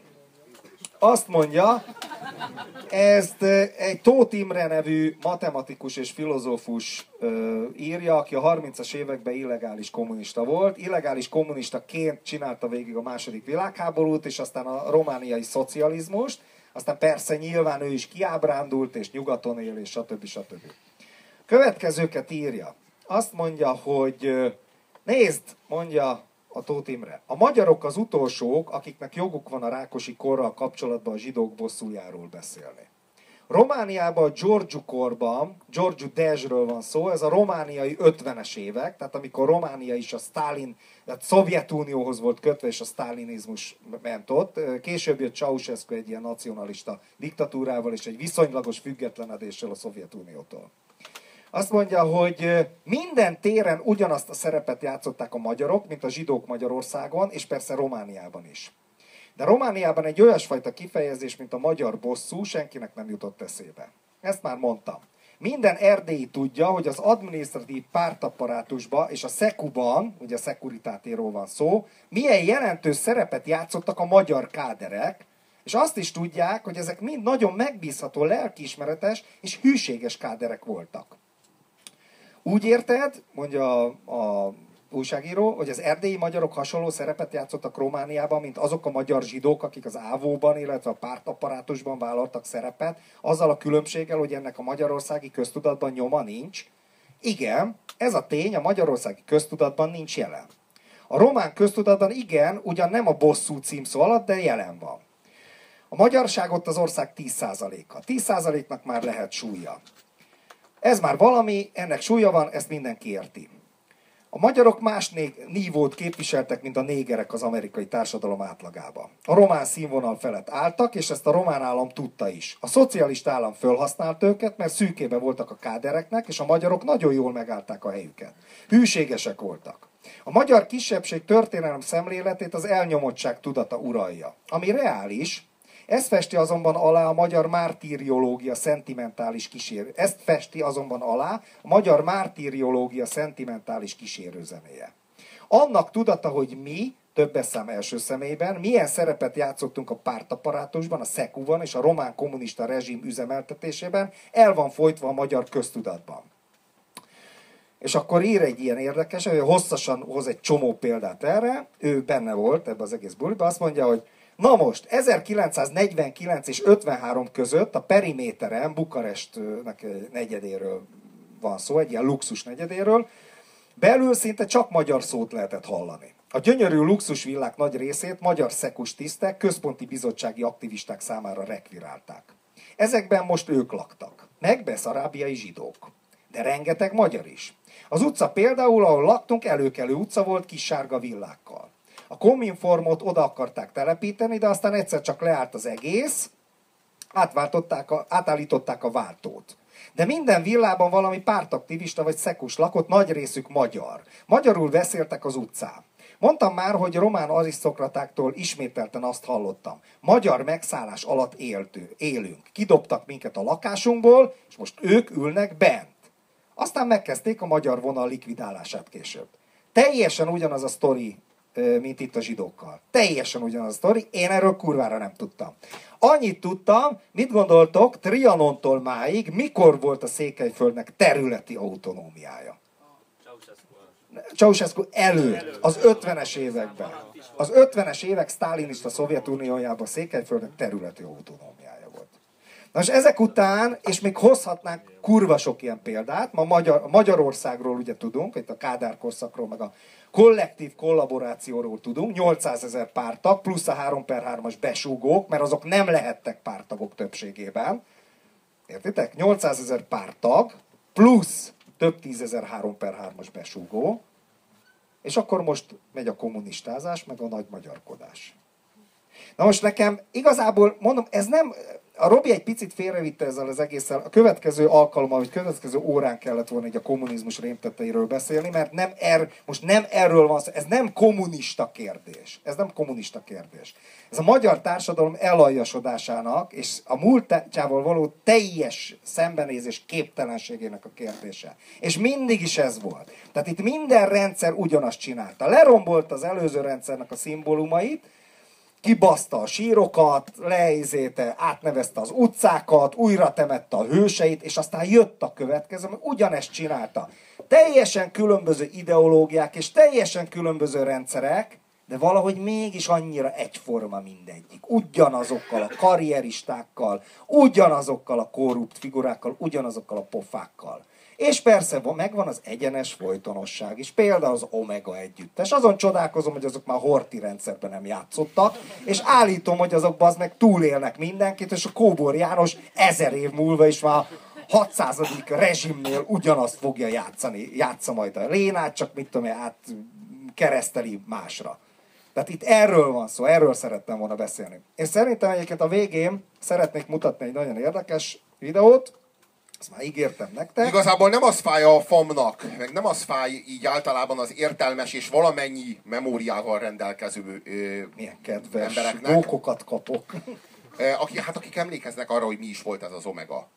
Azt mondja, ezt egy Tóth Imre nevű matematikus és filozófus írja, aki a 30-as években illegális kommunista volt. Illegális kommunistaként csinálta végig a második világháborút, és aztán a romániai szocializmust. Aztán persze nyilván ő is kiábrándult, és nyugaton él, és stb. stb. Következőket írja. Azt mondja, hogy nézd, mondja a Tóth Imre. A magyarok az utolsók, akiknek joguk van a Rákosi korral kapcsolatban a zsidók bosszújáról beszélni. Romániában a Giorgio korban, Giorgio Dezsről van szó, ez a romániai 50-es évek, tehát amikor Románia is a Stalin, tehát Szovjetunióhoz volt kötve, és a sztálinizmus ment ott. Később jött Ceausescu egy ilyen nacionalista diktatúrával, és egy viszonylagos függetlenedéssel a Szovjetuniótól. Azt mondja, hogy minden téren ugyanazt a szerepet játszották a magyarok, mint a zsidók Magyarországon, és persze Romániában is. De Romániában egy olyasfajta kifejezés, mint a magyar bosszú, senkinek nem jutott eszébe. Ezt már mondtam. Minden erdélyi tudja, hogy az adminisztratív pártapparátusban és a szekuban, ugye a szekuritátéról van szó, milyen jelentős szerepet játszottak a magyar káderek, és azt is tudják, hogy ezek mind nagyon megbízható, lelkiismeretes és hűséges káderek voltak. Úgy érted, mondja a, a újságíró, hogy az erdélyi magyarok hasonló szerepet játszottak Romániában, mint azok a magyar zsidók, akik az ávóban, illetve a pártapparátusban vállaltak szerepet, azzal a különbséggel, hogy ennek a magyarországi köztudatban nyoma nincs. Igen, ez a tény a magyarországi köztudatban nincs jelen. A román köztudatban igen, ugyan nem a bosszú címszó alatt, de jelen van. A magyarság ott az ország 10%-a. 10%-nak már lehet súlya. Ez már valami, ennek súlya van, ezt mindenki érti. A magyarok más né- nívót képviseltek, mint a négerek az amerikai társadalom átlagában. A román színvonal felett álltak, és ezt a román állam tudta is. A szocialista állam fölhasznált őket, mert szűkébe voltak a kádereknek, és a magyarok nagyon jól megállták a helyüket. Hűségesek voltak. A magyar kisebbség történelem szemléletét az elnyomottság tudata uralja, ami reális, ezt festi azonban alá a magyar mártírjológia szentimentális kísérő. Ezt festi azonban alá a magyar mártírjológia szentimentális kísérőzenéje. Annak tudata, hogy mi, többes szám első személyben, milyen szerepet játszottunk a pártaparátusban, a szekuban és a román kommunista rezsim üzemeltetésében, el van folytva a magyar köztudatban. És akkor ír egy ilyen érdekes, hogy hosszasan hoz egy csomó példát erre, ő benne volt ebbe az egész buliba, azt mondja, hogy Na most, 1949 és 53 között a periméteren, Bukarestnek egy negyedéről van szó, egy ilyen luxus negyedéről, belül szinte csak magyar szót lehetett hallani. A gyönyörű luxusvillák nagy részét magyar szekus tisztek, központi bizottsági aktivisták számára rekvirálták. Ezekben most ők laktak, meg beszarábiai zsidók, de rengeteg magyar is. Az utca például, ahol laktunk, előkelő utca volt kis sárga villákkal. A Kominformot oda akarták telepíteni, de aztán egyszer csak leállt az egész, átváltották a, átállították a váltót. De minden villában valami pártaktivista vagy szekus lakott, nagy részük magyar. Magyarul beszéltek az utcán. Mondtam már, hogy román arisztokratáktól ismételten azt hallottam. Magyar megszállás alatt éltő, élünk. Kidobtak minket a lakásunkból, és most ők ülnek bent. Aztán megkezdték a magyar vonal likvidálását később. Teljesen ugyanaz a sztori, mint itt a zsidókkal. Teljesen ugyanaz a sztori, én erről kurvára nem tudtam. Annyit tudtam, mit gondoltok, Trianontól máig, mikor volt a Székelyföldnek területi autonómiája? Ceausescu előtt, az 50-es években. Az 50-es évek sztálinista Szovjetuniójában Székelyföldnek területi autonómiája és ezek után, és még hozhatnánk kurva sok ilyen példát, ma Magyar, Magyarországról ugye tudunk, itt a Kádár korszakról, meg a kollektív kollaborációról tudunk, 800 ezer pártag, plusz a 3 per 3-as besúgók, mert azok nem lehettek pártagok többségében. Értitek? 800 ezer pártag, plusz több tízezer 3 per 3-as besúgó, és akkor most megy a kommunistázás, meg a nagy magyarkodás. Na most nekem igazából, mondom, ez nem, a Robi egy picit félrevitte ezzel az egésszel, a következő alkalommal, vagy következő órán kellett volna egy a kommunizmus rémtetteiről beszélni, mert nem er, most nem erről van szó, ez nem kommunista kérdés. Ez nem kommunista kérdés. Ez a magyar társadalom elajasodásának és a múltjával való teljes szembenézés képtelenségének a kérdése. És mindig is ez volt. Tehát itt minden rendszer ugyanazt csinálta. Lerombolt az előző rendszernek a szimbólumait, kibaszta a sírokat, leizéte, átnevezte az utcákat, újra temette a hőseit, és aztán jött a következő, mert ugyanezt csinálta. Teljesen különböző ideológiák és teljesen különböző rendszerek, de valahogy mégis annyira egyforma mindegyik. Ugyanazokkal a karrieristákkal, ugyanazokkal a korrupt figurákkal, ugyanazokkal a pofákkal. És persze van- megvan az egyenes folytonosság is, például az Omega együttes. Azon csodálkozom, hogy azok már Horti rendszerben nem játszottak, és állítom, hogy azok az meg túlélnek mindenkit, és a Kóbor János ezer év múlva is már 600. rezsimnél ugyanazt fogja játszani, játsza majd a Lénát, csak mit tudom én, át kereszteli másra. Tehát itt erről van szó, erről szerettem volna beszélni. És szerintem egyébként a végén szeretnék mutatni egy nagyon érdekes videót, Azt már ígértem nektek. Igazából nem az fáj a famnak, meg nem az fáj így általában az értelmes és valamennyi memóriával rendelkező ö, Milyen kedves embereknek. bókokat kapok. Aki, hát akik emlékeznek arra, hogy mi is volt ez az Omega.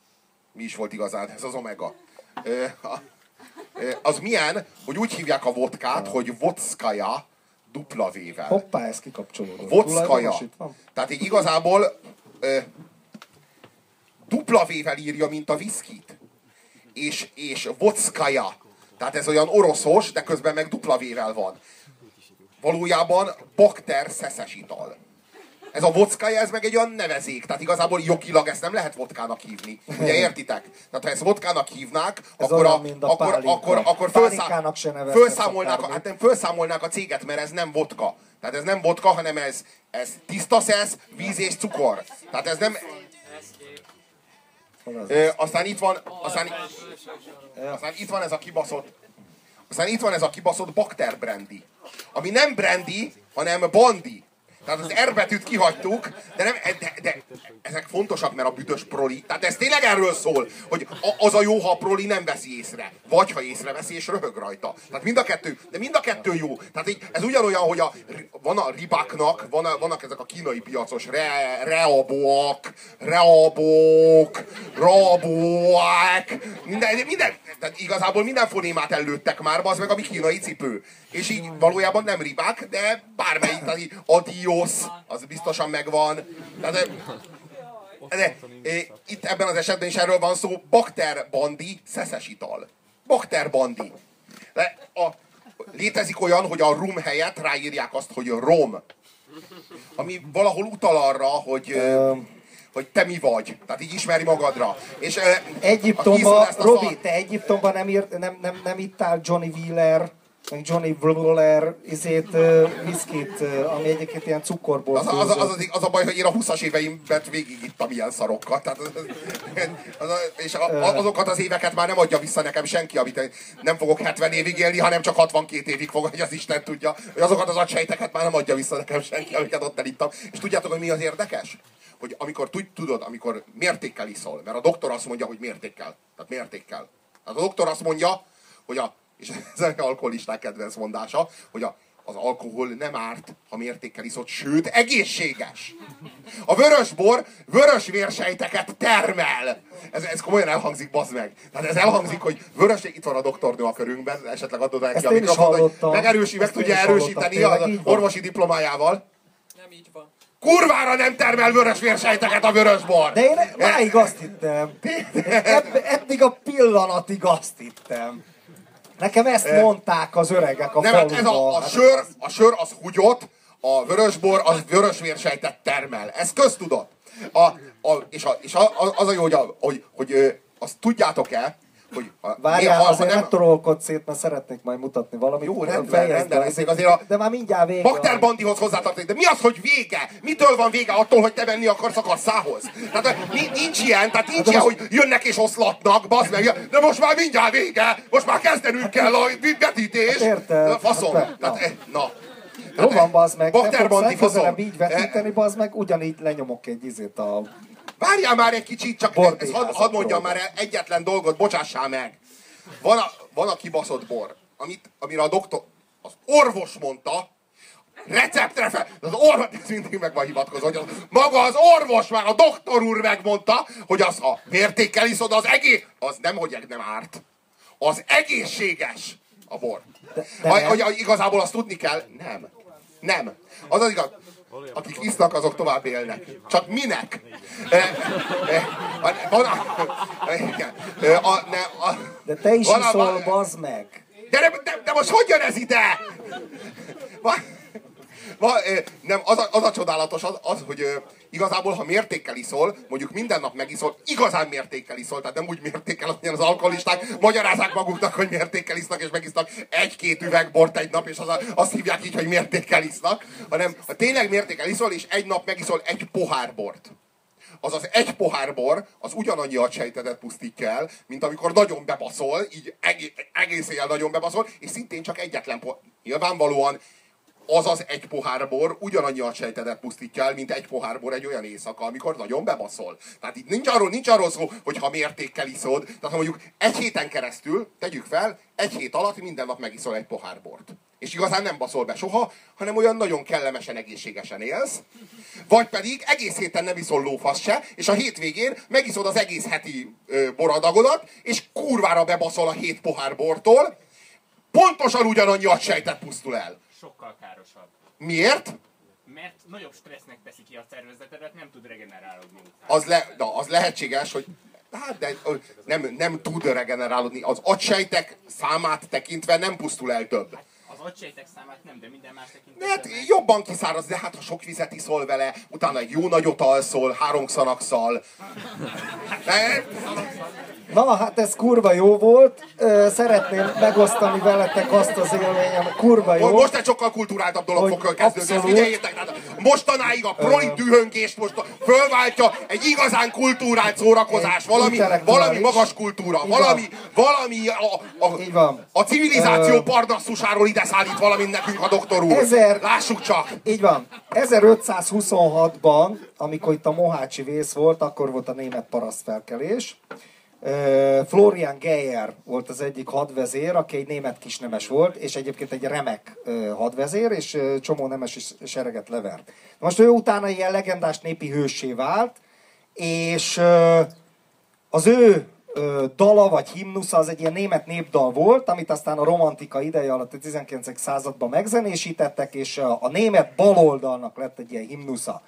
Mi is volt igazán ez az Omega. Ö, a, ö, az milyen, hogy úgy hívják a vodkát, hogy vodskaja dupla V-vel. Hoppá, ez kikapcsolódott. Vodskaja. Tehát így igazából ö, dupla V-vel írja, mint a viszkit. És, és vodskaja. Tehát ez olyan oroszos, de közben meg dupla V-vel van. Valójában bakter szeszes ital. Ez a vodkaja, ez meg egy olyan nevezék. Tehát igazából jogilag ezt nem lehet vodkának hívni. Ugye értitek? Tehát ha ezt vodkának hívnák, Ez akkor, a, a akkor, pálinka. akkor, akkor nevezhetsz felszámolnák, a, hát nem felszámolnák a céget, mert ez nem vodka. Tehát ez nem vodka, hanem ez, ez tiszta szesz, víz és cukor. Tehát ez nem... Ö, aztán itt van, aztán, aztán itt van ez a kibaszott, aztán itt van ez a kibaszott bakter brandy, ami nem brandy, hanem bandi. Tehát az R betűt kihagytuk, de, nem, de, de ezek fontosak, mert a büdös proli. Tehát ez tényleg erről szól, hogy az a jó, ha a proli nem veszi észre. Vagy ha észreveszi és röhög rajta. Tehát mind a kettő, de mind a kettő jó. Tehát így, ez ugyanolyan, hogy a, van a ribáknak, van a, vannak ezek a kínai piacos re, reabóak, reabók, rabóák, minden, minden, tehát igazából minden fonémát előttek már, az meg a mi kínai cipő. És így valójában nem ribák, de bármelyik, tehát így adios, az biztosan megvan. Tehát, de, e, itt ebben az esetben is erről van szó, bakter bandi, szeszes ital. Bakter bandi. De a, létezik olyan, hogy a rum helyett ráírják azt, hogy rom. Ami valahol utal arra, hogy, ö, hogy te mi vagy. Tehát így ismeri magadra. És, ö, aki iszol Egyiptomban, ezt a Robi, te Egyiptomban nem, írt, nem, nem, nem ittál Johnny Wheeler, Johnny Wheeler izét, viszkit, ami egyébként ilyen cukorból Az, az, az, az, az, a baj, hogy én a 20-as éveimben végig ittam ilyen szarokkal. Tehát, az, és a, azokat az éveket már nem adja vissza nekem senki, amit nem fogok 70 évig élni, hanem csak 62 évig fog, hogy az Isten tudja. Hogy azokat az agysejteket már nem adja vissza nekem senki, amiket ott elittam. És tudjátok, hogy mi az érdekes? Hogy amikor tud- tudod, amikor mértékkel iszol, mert a doktor azt mondja, hogy mértékkel. Tehát mértékkel. Tehát a doktor azt mondja, hogy a, és ez az alkoholisták kedvenc mondása, hogy a, az alkohol nem árt, ha mértékkel iszod, sőt, egészséges. A vörösbor vörös vérsejteket termel. Ez, ez komolyan elhangzik, bazd meg. Tehát ez elhangzik, hogy vörös, itt van a doktornő a körünkben, esetleg adod neki Ezt a mikrofont, hogy megerősi, meg tudja erősíteni az orvosi diplomájával. Nem így van. Kurvára nem termel vörös vérsejteket a vörösbor! De én máig azt hittem. Eddig a pillanatig azt hittem. Nekem ezt mondták az öregek a Nem, hát ez a, a sör, a sör az húgyott, a vörösbor az vörös vérsejtet termel. Ez köztudott. A, a, és a, és a, az a jó, hogy, a, hogy, hogy azt tudjátok-e, hogy a, Várjál, ha- azért nem torolkodsz szét, mert szeretnék majd mutatni valamit. Jó, rendben, rendben, azért- azért a- De már mindjárt vége. Bakter bandihoz hozzátartozik. De mi az, hogy vége? Mitől van vége? Attól, hogy te menni akarsz a kasszához? Tehát ni- nincs ilyen, tehát nincs de ilyen, most- hogy jönnek és oszlatnak, bazd meg. De most már mindjárt vége, most már kezdenünk kell a vetítés. Hát érted. Faszom. Hát na. eh, na. Jó van, bazd meg. Bakter Bakter bandi legközelebb faszom. így vetíteni, bazd meg, ugyanígy lenyomok egy izét a... Várjál már egy kicsit, csak Bordéházat ez, hadd had mondjam már egyetlen dolgot, bocsássál meg. Van a, van a kibaszott bor, amit, amire a doktor, az orvos mondta, receptre fel, az orvos, ez mindig meg van hivatkozó, hogy az, maga az orvos már, a doktor úr megmondta, hogy az a mértékkel iszod, az egész, az nem, hogy nem árt, az egészséges a bor. de Ha- nem. hogy, hogy igazából azt tudni kell, nem. Nem. Az az igaz. Akik isznak, azok tovább élnek. Csak minek? E, e, a- van a, igen. E, a, ne, a, De te is van a- iszol, van- bazd meg. de, de, de, most hogy jön ez ide? Va, va, nem, az a, az a csodálatos az, az hogy igazából, ha mértékkel iszol, mondjuk minden nap megiszol, igazán mértékkel iszol, tehát nem úgy mértékkel, ahogyan az alkoholisták magyarázzák maguknak, hogy mértékkel isznak, és megisznak egy-két üveg bort egy nap, és az a, azt hívják így, hogy mértékkel isznak, hanem ha tényleg mértékkel iszol, és egy nap megiszol egy pohár bort azaz egy pohár bor, az ugyanannyi agysejtetet pusztítja el, mint amikor nagyon bebaszol, így egész, egész éjjel nagyon bebaszol, és szintén csak egyetlen pohár. Nyilvánvalóan azaz egy pohár bor ugyanannyi a sejtedet pusztítja el, mint egy pohár bor egy olyan éjszaka, amikor nagyon bebaszol. Tehát itt nincs arról, nincs arról szó, hogy ha mértékkel iszod, tehát ha mondjuk egy héten keresztül, tegyük fel, egy hét alatt minden nap megiszol egy pohár bort. És igazán nem baszol be soha, hanem olyan nagyon kellemesen, egészségesen élsz. Vagy pedig egész héten nem iszol lófasz se, és a hétvégén megiszod az egész heti ö, boradagodat, és kurvára bebaszol a hét pohár bortól, pontosan ugyanannyi agysejtet pusztul el. Sokkal károsabb. Miért? Mert nagyobb stressznek teszi ki a szervezetedet, nem tud regenerálódni. Az, le, na, az lehetséges, hogy hát de nem, nem tud regenerálódni. Az agysejtek számát tekintve nem pusztul el több. Az agysejtek számát nem, de minden más tekintetben. hát meg. jobban kiszáraz, de hát ha sok vizet iszol vele, utána egy jó nagyot alszol, három szanakszal. De, Na, hát ez kurva jó volt. Szeretném megosztani veletek azt az élményem, kurva jó. most egy sokkal kulturáltabb dolog fog kezdődni, ezt abszolút. figyeljétek. Tehát mostanáig a proli dühöngést most fölváltja egy igazán kultúrált szórakozás, Egy valami, valami magas kultúra, valami, valami a, a, van. a civilizáció Ö, parnasszusáról ide szállít valamint nekünk a doktor úr. Ezer- Lássuk csak! Így van. 1526-ban, amikor itt a Mohácsi vész volt, akkor volt a német parasztfelkelés. Florian Geyer volt az egyik hadvezér, aki egy német kisnemes volt, és egyébként egy remek hadvezér, és csomó nemes is- sereget levert. Most ő utána ilyen legendás népi hőssé vált, és az ő ö, dala vagy himnusza az egy ilyen német népdal volt, amit aztán a romantika ideje alatt a 19. században megzenésítettek, és a, német baloldalnak lett egy ilyen himnusza.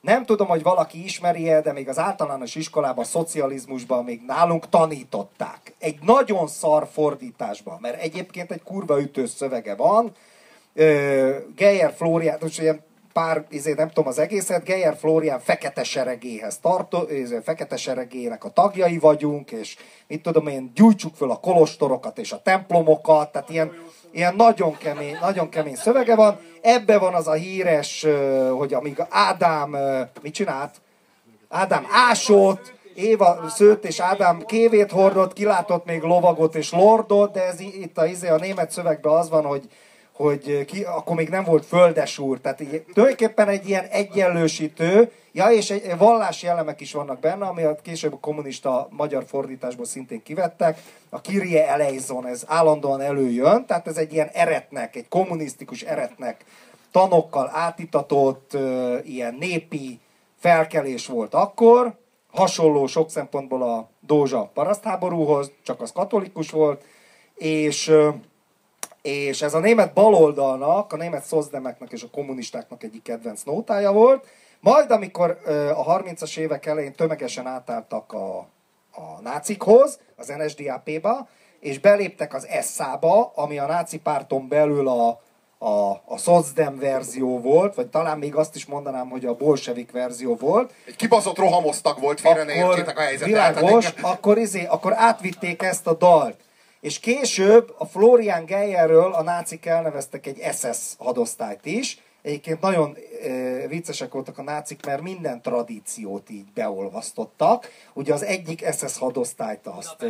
Nem tudom, hogy valaki ismeri-e, de még az általános iskolában, a szocializmusban még nálunk tanították. Egy nagyon szar fordításban, mert egyébként egy kurva ütős szövege van. Geyer Flórián, most ilyen pár, izé, nem tudom az egészet, Geyer Flórián fekete seregéhez tartó, izé, fekete seregének a tagjai vagyunk, és mit tudom én, gyújtsuk föl a kolostorokat és a templomokat, tehát ilyen, ilyen nagyon kemény, nagyon kemény szövege van. Ebbe van az a híres, hogy amíg Ádám, mit csinált? Ádám ásott, Éva szőtt és Ádám kévét hordott, kilátott még lovagot és lordot, de ez itt a, izé, a német szövegben az van, hogy hogy ki, akkor még nem volt földesúr, tehát így, tulajdonképpen egy ilyen egyenlősítő, ja, és egy, vallási elemek is vannak benne, ami a később a kommunista magyar fordításból szintén kivettek. A Kyrie eleison, ez állandóan előjön, tehát ez egy ilyen eretnek, egy kommunisztikus eretnek tanokkal átitatott ö, ilyen népi felkelés volt akkor, hasonló sok szempontból a Dózsa parasztháborúhoz, csak az katolikus volt, és ö, és ez a német baloldalnak, a német szozdemeknek és a kommunistáknak egyik kedvenc nótája volt. Majd, amikor a 30-as évek elején tömegesen átálltak a, a nácikhoz, az NSDAP-ba, és beléptek az SA-ba, ami a náci párton belül a, a, a szozdem verzió volt, vagy talán még azt is mondanám, hogy a bolsevik verzió volt, Egy kibaszott rohamosztag volt, félre ne értsétek a helyzetet. világos, akkor, izé, akkor átvitték ezt a dalt. És később a Florian Geyerről a nácik elneveztek egy SS hadosztályt is. Egyébként nagyon e, viccesek voltak a nácik, mert minden tradíciót így beolvasztottak. Ugye az egyik SS hadosztályt azt e,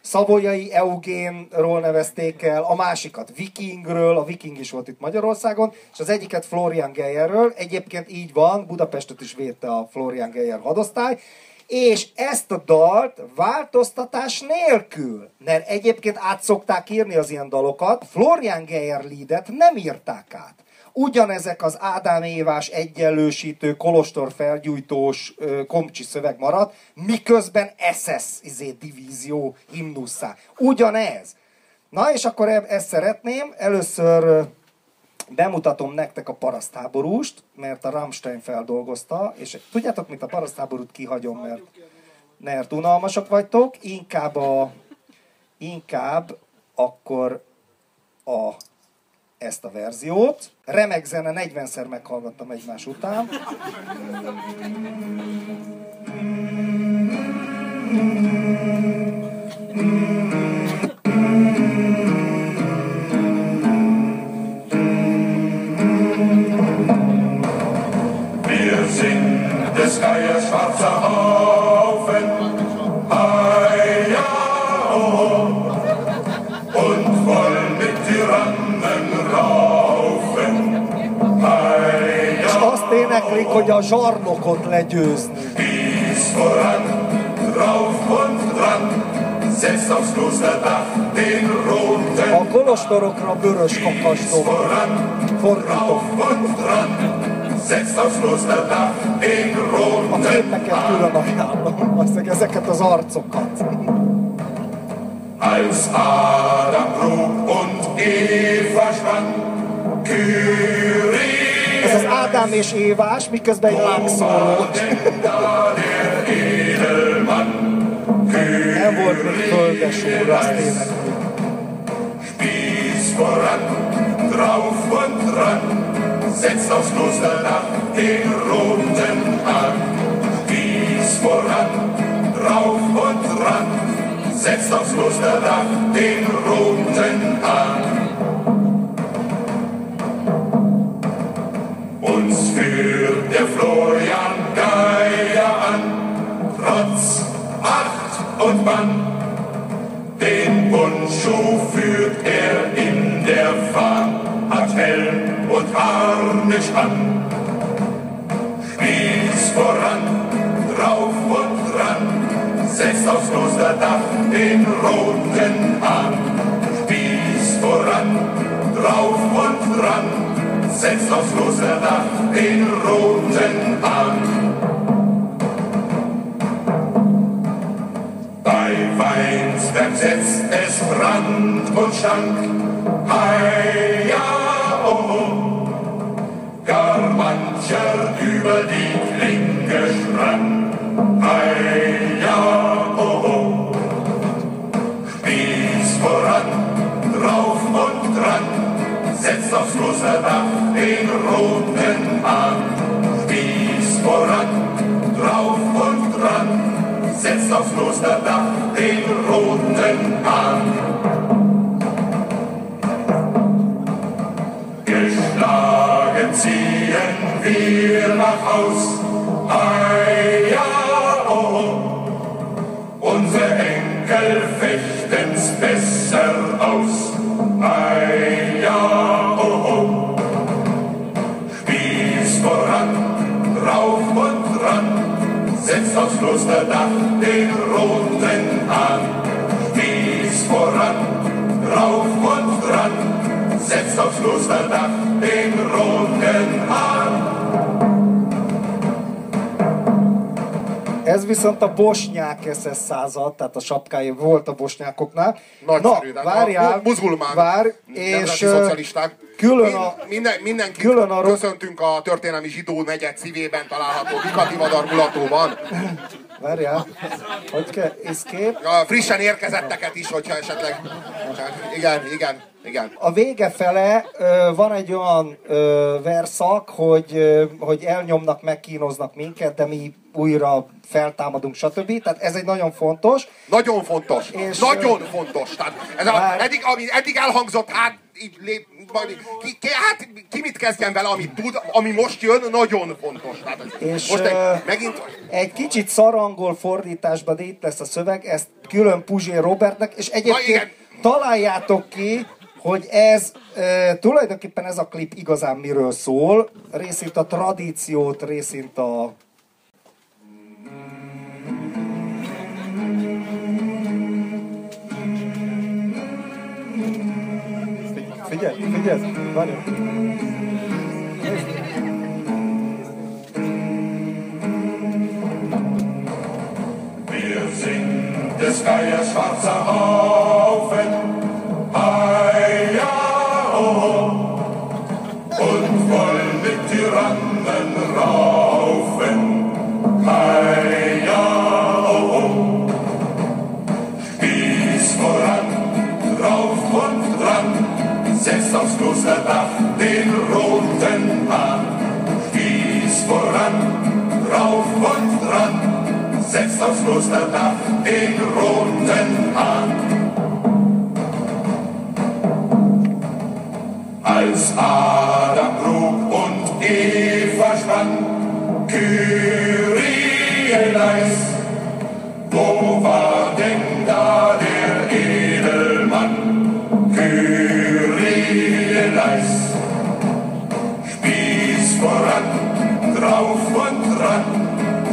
Szavolyai Eugénról nevezték el, a másikat Vikingről, a Viking is volt itt Magyarországon, és az egyiket Florian Geyerről. Egyébként így van, Budapestet is védte a Florian Geyer hadosztály, és ezt a dalt változtatás nélkül, mert egyébként át szokták írni az ilyen dalokat, Florian Geyer nem írták át. Ugyanezek az Ádám Évás egyenlősítő, kolostor felgyújtós komcsi szöveg maradt, miközben SS izé, divízió himnuszá. Ugyanez. Na és akkor ezt szeretném. Először bemutatom nektek a parasztháborúst, mert a Rammstein feldolgozta, és tudjátok mit, a parasztháborút kihagyom, mert, mert unalmasak vagytok, inkább a, inkább akkor a, ezt a verziót. Remek zene, 40-szer meghallgattam egymás után. Wir des Geiers schwarzer Haufen, Heia, und wollen mit Tyrannen raufen. éneklik, hogy a zsarnokot legyőzni. Spieß voran, drauf und dran, setzt aufs Klosterdach den roten A kolostorokra vörös kakasdom. Fordítom. drauf und dran, setzt aufs Klosterdach den A roten képeket külön ajánlom, aztán ezeket az arcokat. Als Adam grub und Eva schwang, Kyrie, Ez az Ádám és Évás, miközben egy lángszóló. da Nem volt még földes úr, azt énekli. Spieß voran, drauf und dran, setzt aufs Klosterdach den roten an. Spieß voran, drauf und dran, setzt aufs Klosterdach den roten an. Uns führt der Florian Geier an, trotz Acht und Bann. Den Bundschuh führt er Harnisch an. Spieß voran, drauf und dran, setzt aufs Klosterdach den roten Hahn. Spieß voran, drauf und dran, setzt aufs Klosterdach den roten Hahn. Bei Weinsberg setzt es Brand und stank. Hei, ja. Gar mancher über die Klinke sprang. Hei, ja, oh, oh. Spieß voran, drauf und dran, setzt aufs Klosterdach den roten Hahn. Spieß voran, drauf und dran, setzt aufs Klosterdach den roten Hahn. Ziehen wir nach Haus, ei ja, oh. Unsere Enkel fechten's besser aus, ei ja, oh, oh. Spieß voran, rauf und dran, setzt aufs Klosterdach den roten Hahn. Spieß voran, rauf und dran, setzt aufs Klosterdach den roten Hahn. Ez viszont a bosnyák SS század, tehát a sapkái volt a bosnyákoknál. Nagyszerű, Na, várjál, a muzulmán vár, és szocialisták. külön a, Minden, mindenkit külön a köszöntünk a történelmi zsidó negyed szívében található Vikati Vadar mulatóban. Várjál, hogy kell, escape. A frissen érkezetteket is, hogyha esetleg... Igen, igen, igen. A vége fele ö, van egy olyan ö, verszak, hogy, ö, hogy elnyomnak, megkínoznak minket, de mi újra feltámadunk, stb. Tehát ez egy nagyon fontos. Nagyon fontos. És, nagyon fontos. Tehát ez a, eddig, ami eddig elhangzott, hát így lép, majd, ki, ki, hát ki mit kezdjen vele, amit tud, ami most jön, nagyon fontos. Tehát ez, És, most egy, megint Egy kicsit szarangol fordításban de itt lesz a szöveg, ezt külön Puzsé Robertnek, és egyébként találjátok ki, hogy ez e, tulajdonképpen ez a klip igazán miről szól. Részint a tradíciót, részint a Figyelj, figyelj, várj. Wir sind des Geiers schwarzer Haufen, Klosterdach den roten Hahn. Spieß voran, drauf und dran, setzt aufs Klosterdach den roten Hahn. Als Adam grub und Eva schwang, Kyrie leis, wo war denn da der Edelmann? Gleis. Spieß voran, drauf und dran,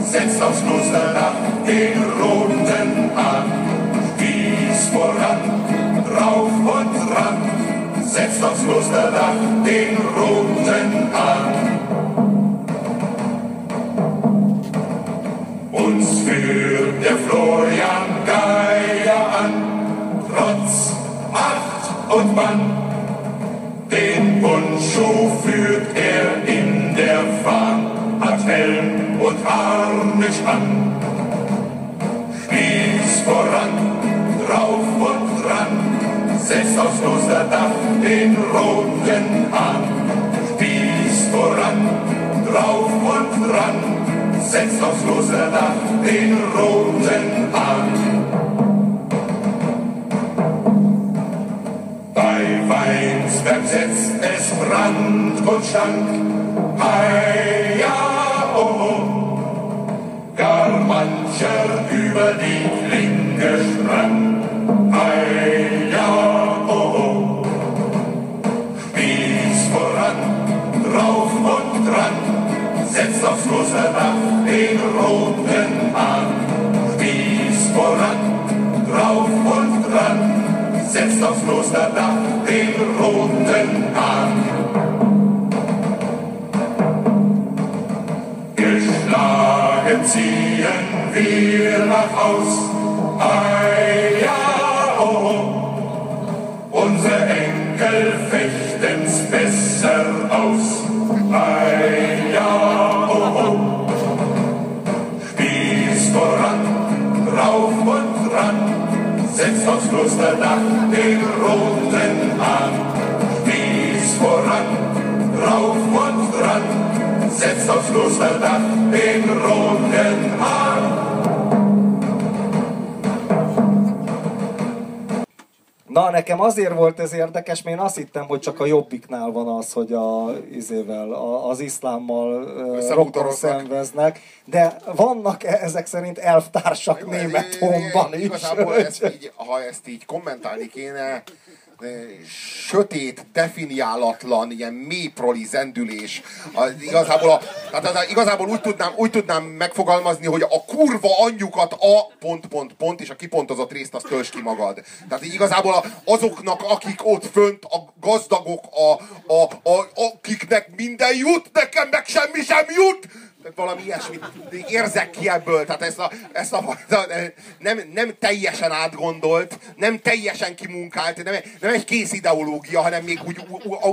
setzt aufs Klosterdach den roten an. Spieß voran, drauf und dran, setzt aufs Klosterdach den roten an. Uns führt der Florian Geier an, trotz Macht und Band. Mann. Den Bundschuh führt er in der Fahne, hat Helm und Harnisch an. Spieß voran, drauf und dran, setzt aufs Klosterdach den roten Hahn. Spieß voran, drauf und dran, setzt aufs Klosterdach den roten Hahn. Weinsberg setzt es Brand und Stank. Hei, ja, oh. Gar mancher über die Klinge sprang. Hei, ja, oh. Spieß voran, drauf und dran, setzt aufs Klosterdach den roten Hahn. Spieß voran, drauf und dran, setzt aufs Klosterdach den roten Hahn. Geschlagen ziehen wir nach Haus, ei ja, oh, oh. Unsere Enkel fechten's besser aus, setzt aufs Klosterdach den roten Hahn. Spieß voran, rauf und dran, setzt aufs Klosterdach den roten Hahn. Na, nekem azért volt ez érdekes, mert én azt hittem, hogy csak a jobbiknál van az, hogy a, izével, a, az iszlámmal rokon szenveznek, de vannak e- ezek szerint elvtársak német honban is. Igazából ezt így, ha ezt így kommentálni kéne, sötét, definiálatlan, ilyen mélyproli zendülés. A, igazából, a, tehát az, igazából úgy, tudnám, úgy tudnám megfogalmazni, hogy a kurva anyjukat a pont, pont, pont, és a kipontozott részt azt tölts ki magad. Tehát igazából a, azoknak, akik ott fönt, a gazdagok, a, a, a, akiknek minden jut, nekem meg semmi sem jut, tehát valami ilyesmit érzek ki ebből, tehát ezt a, ezt a nem, nem teljesen átgondolt, nem teljesen kimunkált, nem, nem egy kész ideológia, hanem még úgy,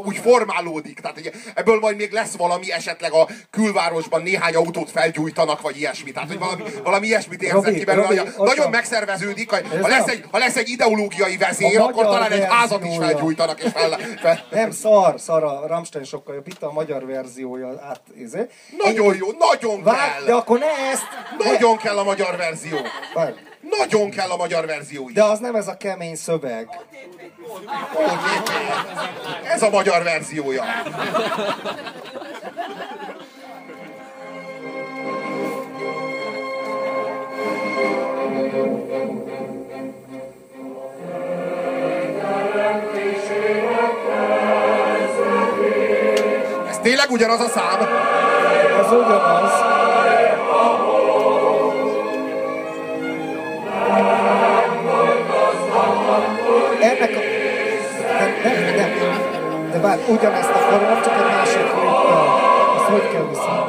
úgy, formálódik. Tehát hogy ebből majd még lesz valami, esetleg a külvárosban néhány autót felgyújtanak, vagy ilyesmi. Tehát, hogy valami, valami ilyesmit érzek Robi, ki belőle, Robi, hogy nagyon megszerveződik, Ez ha, lesz egy, ha lesz egy ideológiai vezér, akkor talán egy házat is felgyújtanak, és fel, fel, Nem, szar, szar, a Rammstein sokkal jobb. Itt a magyar verziója, át, izé. Nagyon jó, nagyon Várj, de kell. akkor ne ezt! Nagyon kell a magyar verzió. Várj. Nagyon kell a magyar verzió is. De az nem ez a kemény szöveg. Ez a magyar verziója. Ez tényleg ugyanaz a szám? Ez ugyanaz. Ennek a... Nem, nem, nem. De bár ugyanezt akarom, csak egy másik klippel. Ezt hogy kell vissza?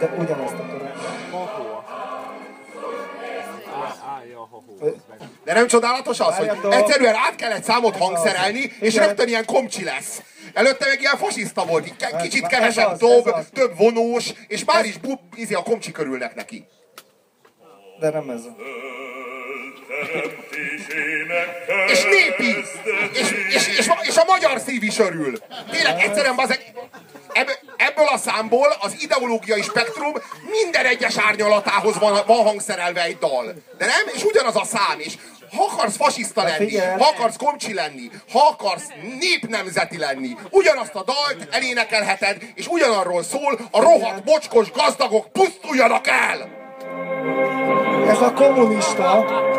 De ugyanezt akarom. De nem csodálatos az, hogy egyszerűen át kell egy számot hangszerelni, és rögtön ilyen komcsi lesz. Előtte meg ilyen fasiszta volt, kicsit kevesebb dob, több vonós, és már is bub, izé a komcsi körülnek neki. De nem ez. És népi! És, és, és, a- és a magyar szív is örül. Tényleg, egyszerűen bazeg, ebből, ebből a számból az ideológiai spektrum minden egyes árnyalatához van, van hangszerelve egy dal. De nem? És ugyanaz a szám is. Ha akarsz fasiszta lenni, ha akarsz komcsi lenni, ha akarsz népnemzeti lenni, ugyanazt a dalt elénekelheted, és ugyanarról szól, a rohadt mocskos gazdagok pusztuljanak el! Ez a kommunista. ott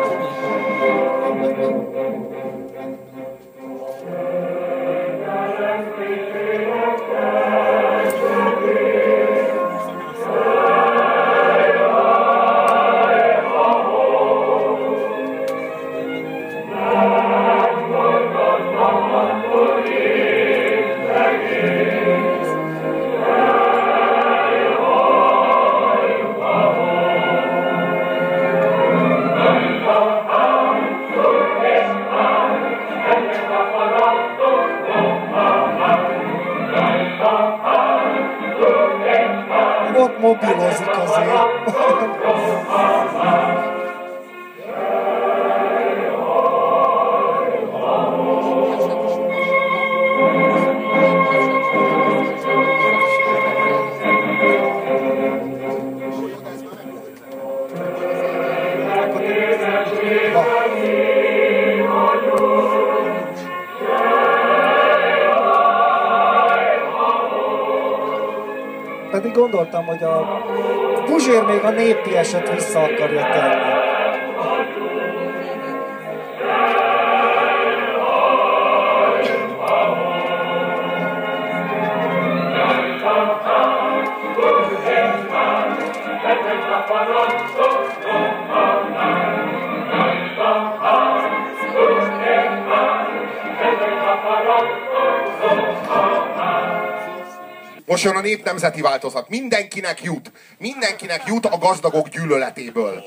Jön a népnemzeti változat. Mindenkinek jut. Mindenkinek jut a gazdagok gyűlöletéből.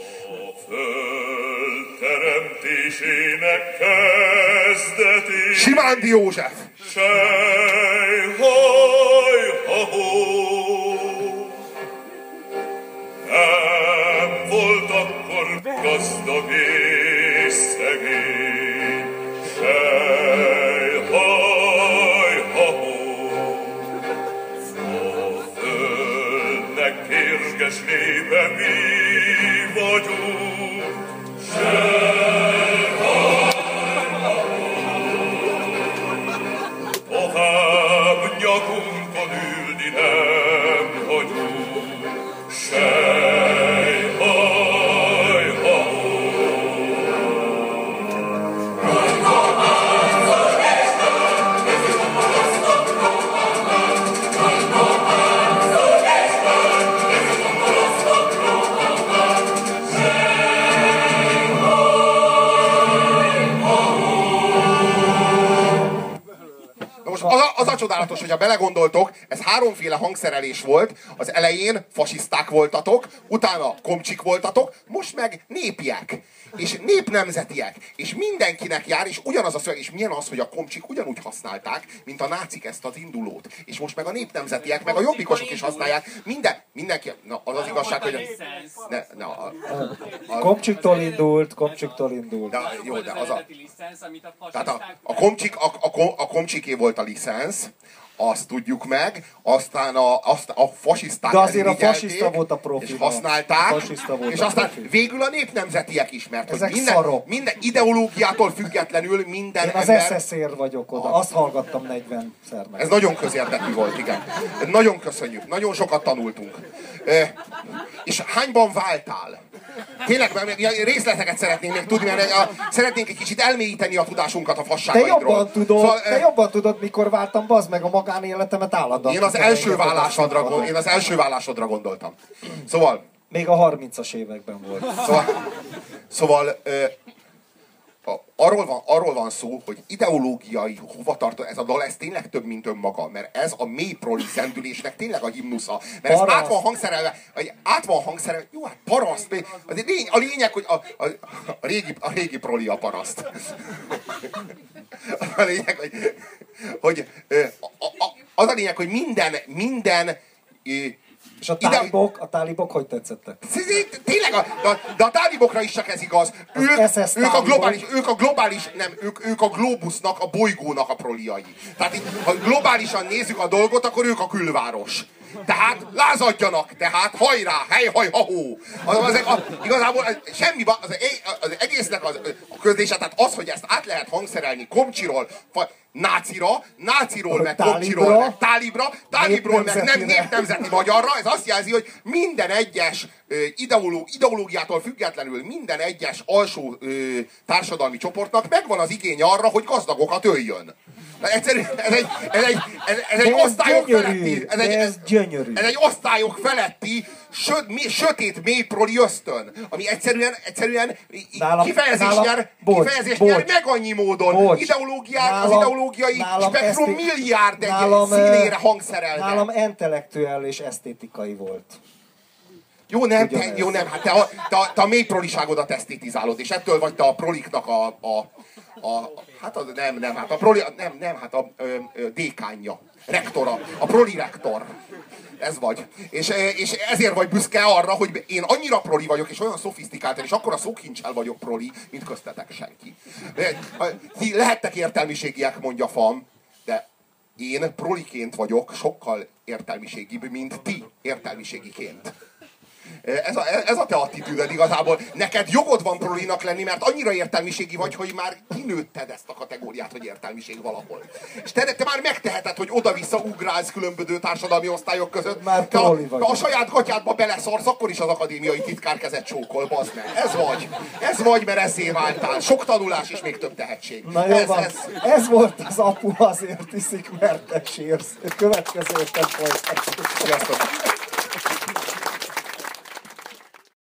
Teremtésének kezdetén Simándi József. Hogyha belegondoltok, ez háromféle hangszerelés volt. Az elején fasiszták voltatok, utána komcsik voltatok, most meg népiek. És népnemzetiek. És mindenkinek jár, és ugyanaz a szöveg, és milyen az, hogy a komcsik ugyanúgy használták, mint a nácik ezt az indulót. És most meg a népnemzetiek, meg a jobbikosok is használják. Minden, mindenki, na az az igazság, hogy... Ne, na, a, a, Kopcsiktól indult, kopcsiktól indult. de, jó, de az a, a tehát a, a, komcsik, a, a, kom- a komcsiké volt a licensz, azt tudjuk meg, aztán a, azt a fasiszták De azért a fasiszta volt a profi, És használták, A volt és a aztán profi. végül a népnemzetiek is, mert Ezek minden, szarok. minden ideológiától függetlenül minden Én az ember... SS-ér vagyok oda, azt hallgattam 40-szer meg. Ez nagyon közérdekű volt, igen. Nagyon köszönjük, nagyon sokat tanultunk. E, és hányban váltál? Tényleg, mert részleteket szeretnénk még tudni, mert a, szeretnénk egy kicsit elmélyíteni a tudásunkat a Te fasságaidról. jobban tudod, Szóval, te jobban tudod, mikor váltam, bazd meg a magánéletemet állandóan. Én az első vállásodra, oda gond- én az első vállásodra gondoltam. Szóval, Még a 30-as években volt. szóval, szóval arról, van, arról van szó, hogy ideológiai hovatartó, ez a dal, ez tényleg több, mint önmaga, mert ez a mély proli szentülésnek tényleg a himnusza. Mert ez Paraszt. át van hangszerelve, át van hangszerelve, jó, hát paraszt, az lény, a lényeg, hogy a, a, a, régi, a régi proli a paraszt. A lényeg, hogy, hogy ö, a, a, az a lényeg, hogy minden, minden És a tálibok, a tálibok hogy tetszettek? Tényleg, a, de, de a tálibokra is csak ez igaz. Ők, ők, a globális, ők a globális, nem, ők, ők a globusnak, a bolygónak a proliai. Tehát így, ha globálisan nézzük a dolgot, akkor ők a külváros. Tehát lázadjanak, tehát hajrá, hely, haj, ha, hó. Az, az, az, igazából az, semmi, az, az egésznek az, a közlése, tehát az, hogy ezt át lehet hangszerelni komcsiról, fa, nácira, náciról, meg komcsiról, Tálibra, meg tálibra, tálibról, meg nem népnemzetire. nép nemzeti magyarra, ez azt jelzi, hogy minden egyes ideoló, ideológiától függetlenül minden egyes alsó ö, társadalmi csoportnak megvan az igény arra, hogy gazdagokat öljön. Egyszerűen ez egy, ez egy, ez, ez egy osztályok gyönyörű, feletti, ez egy, ez gyönyörű. ez egy osztályok feletti söt, mi, sötét mélyproli ösztön, ami egyszerűen, egyszerűen Nálam- kifejezés nálam- nyer, bocs, kifejezés bocs. nyer meg annyi módon. Bocs. Ideológiák, az Nálam- ideológiai nálam spektrum eszti- milliárd egy nálam, színére hangszerelve. Nálam intellektuál és esztétikai volt. Jó, nem, te, Ugyanez. jó, nem, hát te a, te, a, te a mély proliságodat esztétizálod, és ettől vagy te a proliknak a, a, a hát az, nem, nem, hát a proli, nem, nem, hát a ö, ö, dékánja, rektora, a proli rektor. Ez vagy. És, eh, és ezért vagy büszke arra, hogy én annyira proli vagyok, és olyan szofisztikáltan, és akkora szókincsel vagyok proli, mint köztetek senki. De, ha- Ti lehettek értelmiségiek, mondja Fam, de én proliként vagyok sokkal értelmiségibb, mint ti értelmiségiként. Ez a, ez a te attitűdöd igazából. Neked jogod van prolinak lenni, mert annyira értelmiségi vagy, hogy már kinőtted ezt a kategóriát, hogy értelmiség valahol. És te, te már megteheted, hogy oda-vissza ugrálsz különböző társadalmi osztályok között. Már te a, te a saját gatyádba beleszarsz, akkor is az akadémiai titkár kezet csókol, bazd meg. Ez vagy. Ez vagy, mert eszé váltál. Sok tanulás és még több tehetség. Na jó ez, van, ez, ez volt az apu azért iszik, mert te sírsz. Következő héten folytatjuk. Sziasztok.